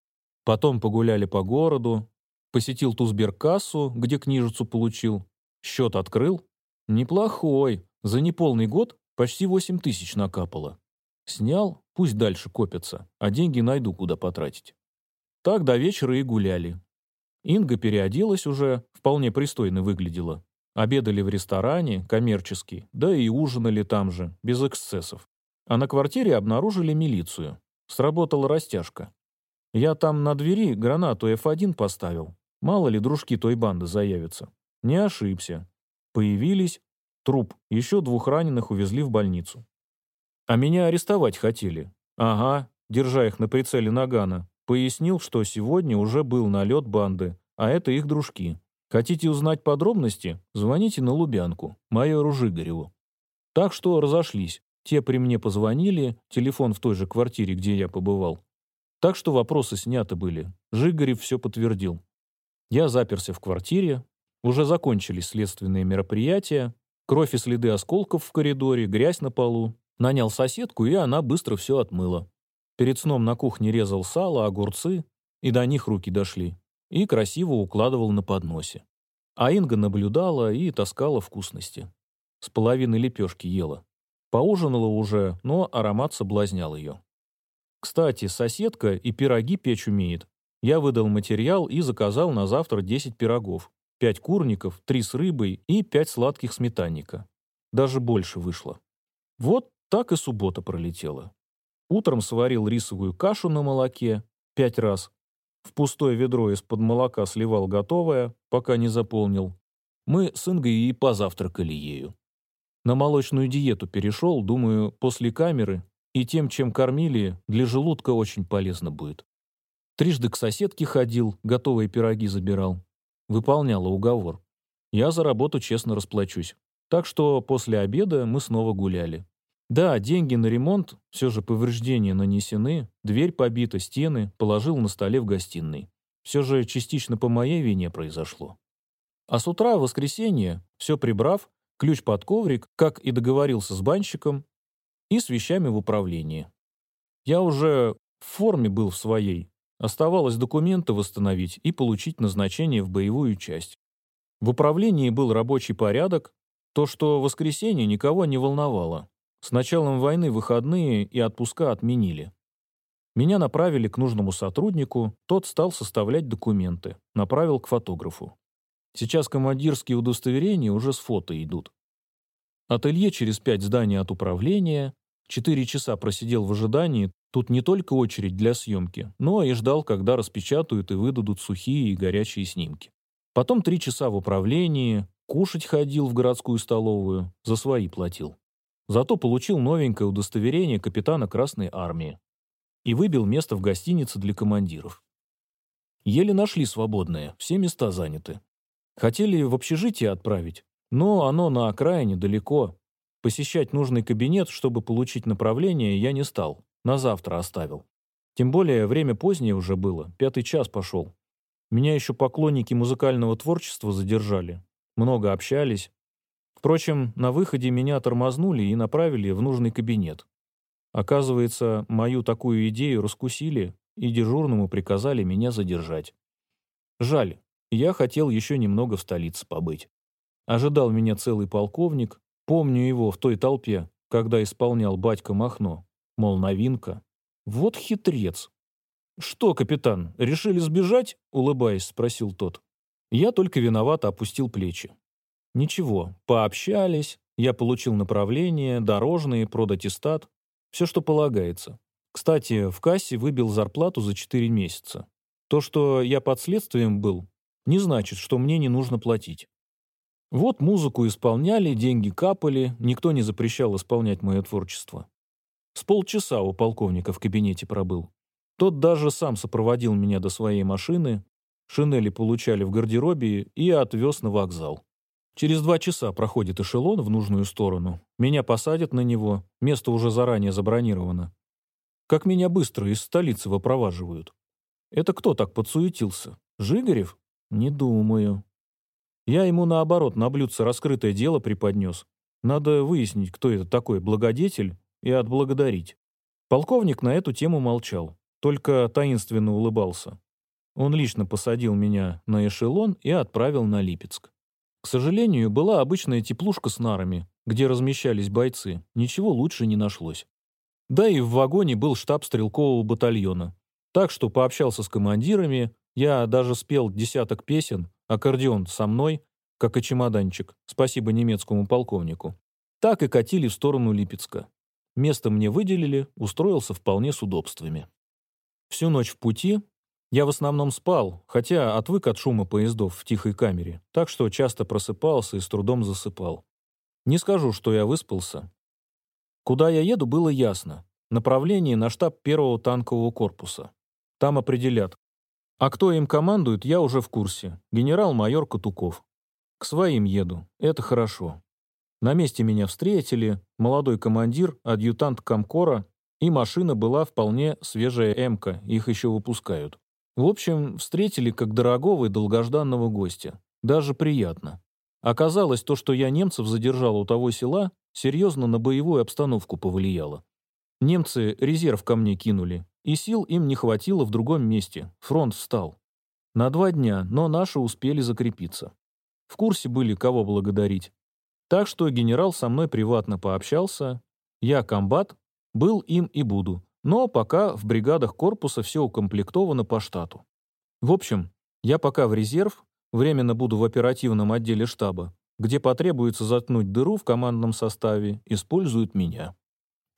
Потом погуляли по городу. Посетил ту сберкассу, где книжицу получил. Счет открыл. Неплохой. За неполный год почти 8 тысяч накапало. Снял, пусть дальше копятся, а деньги найду, куда потратить. Так до вечера и гуляли. Инга переоделась уже, вполне пристойно выглядела. Обедали в ресторане, коммерческий, да и ужинали там же, без эксцессов. А на квартире обнаружили милицию. Сработала растяжка. Я там на двери гранату F1 поставил. Мало ли дружки той банды заявятся. Не ошибся. Появились, труп, еще двух раненых увезли в больницу. А меня арестовать хотели. Ага, держа их на прицеле Нагана. Пояснил, что сегодня уже был налет банды, а это их дружки. Хотите узнать подробности? Звоните на Лубянку, майору Жигареву. Так что разошлись. Те при мне позвонили, телефон в той же квартире, где я побывал. Так что вопросы сняты были. Жигарев все подтвердил. Я заперся в квартире. Уже закончились следственные мероприятия. Кровь и следы осколков в коридоре, грязь на полу. Нанял соседку, и она быстро все отмыла. Перед сном на кухне резал сало, огурцы, и до них руки дошли, и красиво укладывал на подносе. А Инга наблюдала и таскала вкусности. С половины лепешки ела. Поужинала уже, но аромат соблазнял ее. Кстати, соседка и пироги печь умеет. Я выдал материал и заказал на завтра 10 пирогов, 5 курников, 3 с рыбой и 5 сладких сметанника. Даже больше вышло. Вот так и суббота пролетела. Утром сварил рисовую кашу на молоке пять раз. В пустое ведро из-под молока сливал готовое, пока не заполнил. Мы с Ингой и позавтракали ею. На молочную диету перешел, думаю, после камеры, и тем, чем кормили, для желудка очень полезно будет. Трижды к соседке ходил, готовые пироги забирал. Выполняла уговор. Я за работу честно расплачусь. Так что после обеда мы снова гуляли. Да, деньги на ремонт, все же повреждения нанесены, дверь побита, стены, положил на столе в гостиной. Все же частично по моей вине произошло. А с утра, в воскресенье, все прибрав, ключ под коврик, как и договорился с банщиком, и с вещами в управлении. Я уже в форме был в своей, оставалось документы восстановить и получить назначение в боевую часть. В управлении был рабочий порядок, то, что воскресенье никого не волновало. С началом войны выходные и отпуска отменили. Меня направили к нужному сотруднику, тот стал составлять документы, направил к фотографу. Сейчас командирские удостоверения уже с фото идут. Ателье через пять зданий от управления, четыре часа просидел в ожидании, тут не только очередь для съемки, но и ждал, когда распечатают и выдадут сухие и горячие снимки. Потом три часа в управлении, кушать ходил в городскую столовую, за свои платил. Зато получил новенькое удостоверение капитана Красной Армии и выбил место в гостинице для командиров. Еле нашли свободное, все места заняты. Хотели в общежитие отправить, Но оно на окраине, далеко. Посещать нужный кабинет, чтобы получить направление, я не стал. На завтра оставил. Тем более время позднее уже было, пятый час пошел. Меня еще поклонники музыкального творчества задержали. Много общались. Впрочем, на выходе меня тормознули и направили в нужный кабинет. Оказывается, мою такую идею раскусили и дежурному приказали меня задержать. Жаль, я хотел еще немного в столице побыть. Ожидал меня целый полковник, помню его в той толпе, когда исполнял батька Махно. Мол, новинка. Вот хитрец. «Что, капитан, решили сбежать?» — улыбаясь, спросил тот. Я только виновато опустил плечи. Ничего, пообщались, я получил направление, дорожные, продатистат, все, что полагается. Кстати, в кассе выбил зарплату за 4 месяца. То, что я под следствием был, не значит, что мне не нужно платить. Вот музыку исполняли, деньги капали, никто не запрещал исполнять мое творчество. С полчаса у полковника в кабинете пробыл. Тот даже сам сопроводил меня до своей машины, шинели получали в гардеробе и отвез на вокзал. Через два часа проходит эшелон в нужную сторону. Меня посадят на него, место уже заранее забронировано. Как меня быстро из столицы выпроваживают. Это кто так подсуетился? Жигарев? Не думаю. Я ему, наоборот, на блюдце раскрытое дело преподнес. Надо выяснить, кто это такой благодетель, и отблагодарить. Полковник на эту тему молчал, только таинственно улыбался. Он лично посадил меня на эшелон и отправил на Липецк. К сожалению, была обычная теплушка с нарами, где размещались бойцы, ничего лучше не нашлось. Да и в вагоне был штаб стрелкового батальона. Так что пообщался с командирами, я даже спел десяток песен, аккордеон со мной, как и чемоданчик, спасибо немецкому полковнику. Так и катили в сторону Липецка. Место мне выделили, устроился вполне с удобствами. Всю ночь в пути я в основном спал, хотя отвык от шума поездов в тихой камере, так что часто просыпался и с трудом засыпал. Не скажу, что я выспался. Куда я еду, было ясно. Направление на штаб первого танкового корпуса. Там определят. А кто им командует, я уже в курсе. Генерал-майор Катуков. К своим еду. Это хорошо. На месте меня встретили, молодой командир, адъютант Комкора, и машина была вполне свежая «Эмка», их еще выпускают. В общем, встретили как дорогого и долгожданного гостя. Даже приятно. Оказалось, то, что я немцев задержал у того села, серьезно на боевую обстановку повлияло. Немцы резерв ко мне кинули, и сил им не хватило в другом месте, фронт встал. На два дня, но наши успели закрепиться. В курсе были, кого благодарить. Так что генерал со мной приватно пообщался. Я комбат, был им и буду. Но пока в бригадах корпуса все укомплектовано по штату. В общем, я пока в резерв, временно буду в оперативном отделе штаба, где потребуется заткнуть дыру в командном составе, используют меня.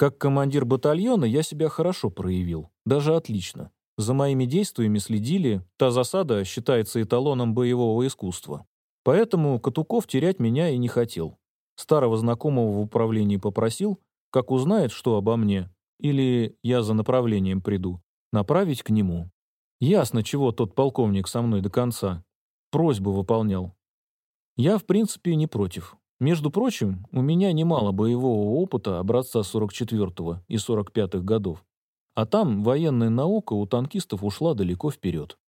Как командир батальона я себя хорошо проявил, даже отлично. За моими действиями следили, та засада считается эталоном боевого искусства. Поэтому Катуков терять меня и не хотел. Старого знакомого в управлении попросил, как узнает, что обо мне, или я за направлением приду, направить к нему. Ясно, чего тот полковник со мной до конца. Просьбу выполнял. Я, в принципе, не против. Между прочим, у меня немало боевого опыта образца 44-го и 45-х годов. А там военная наука у танкистов ушла далеко вперед.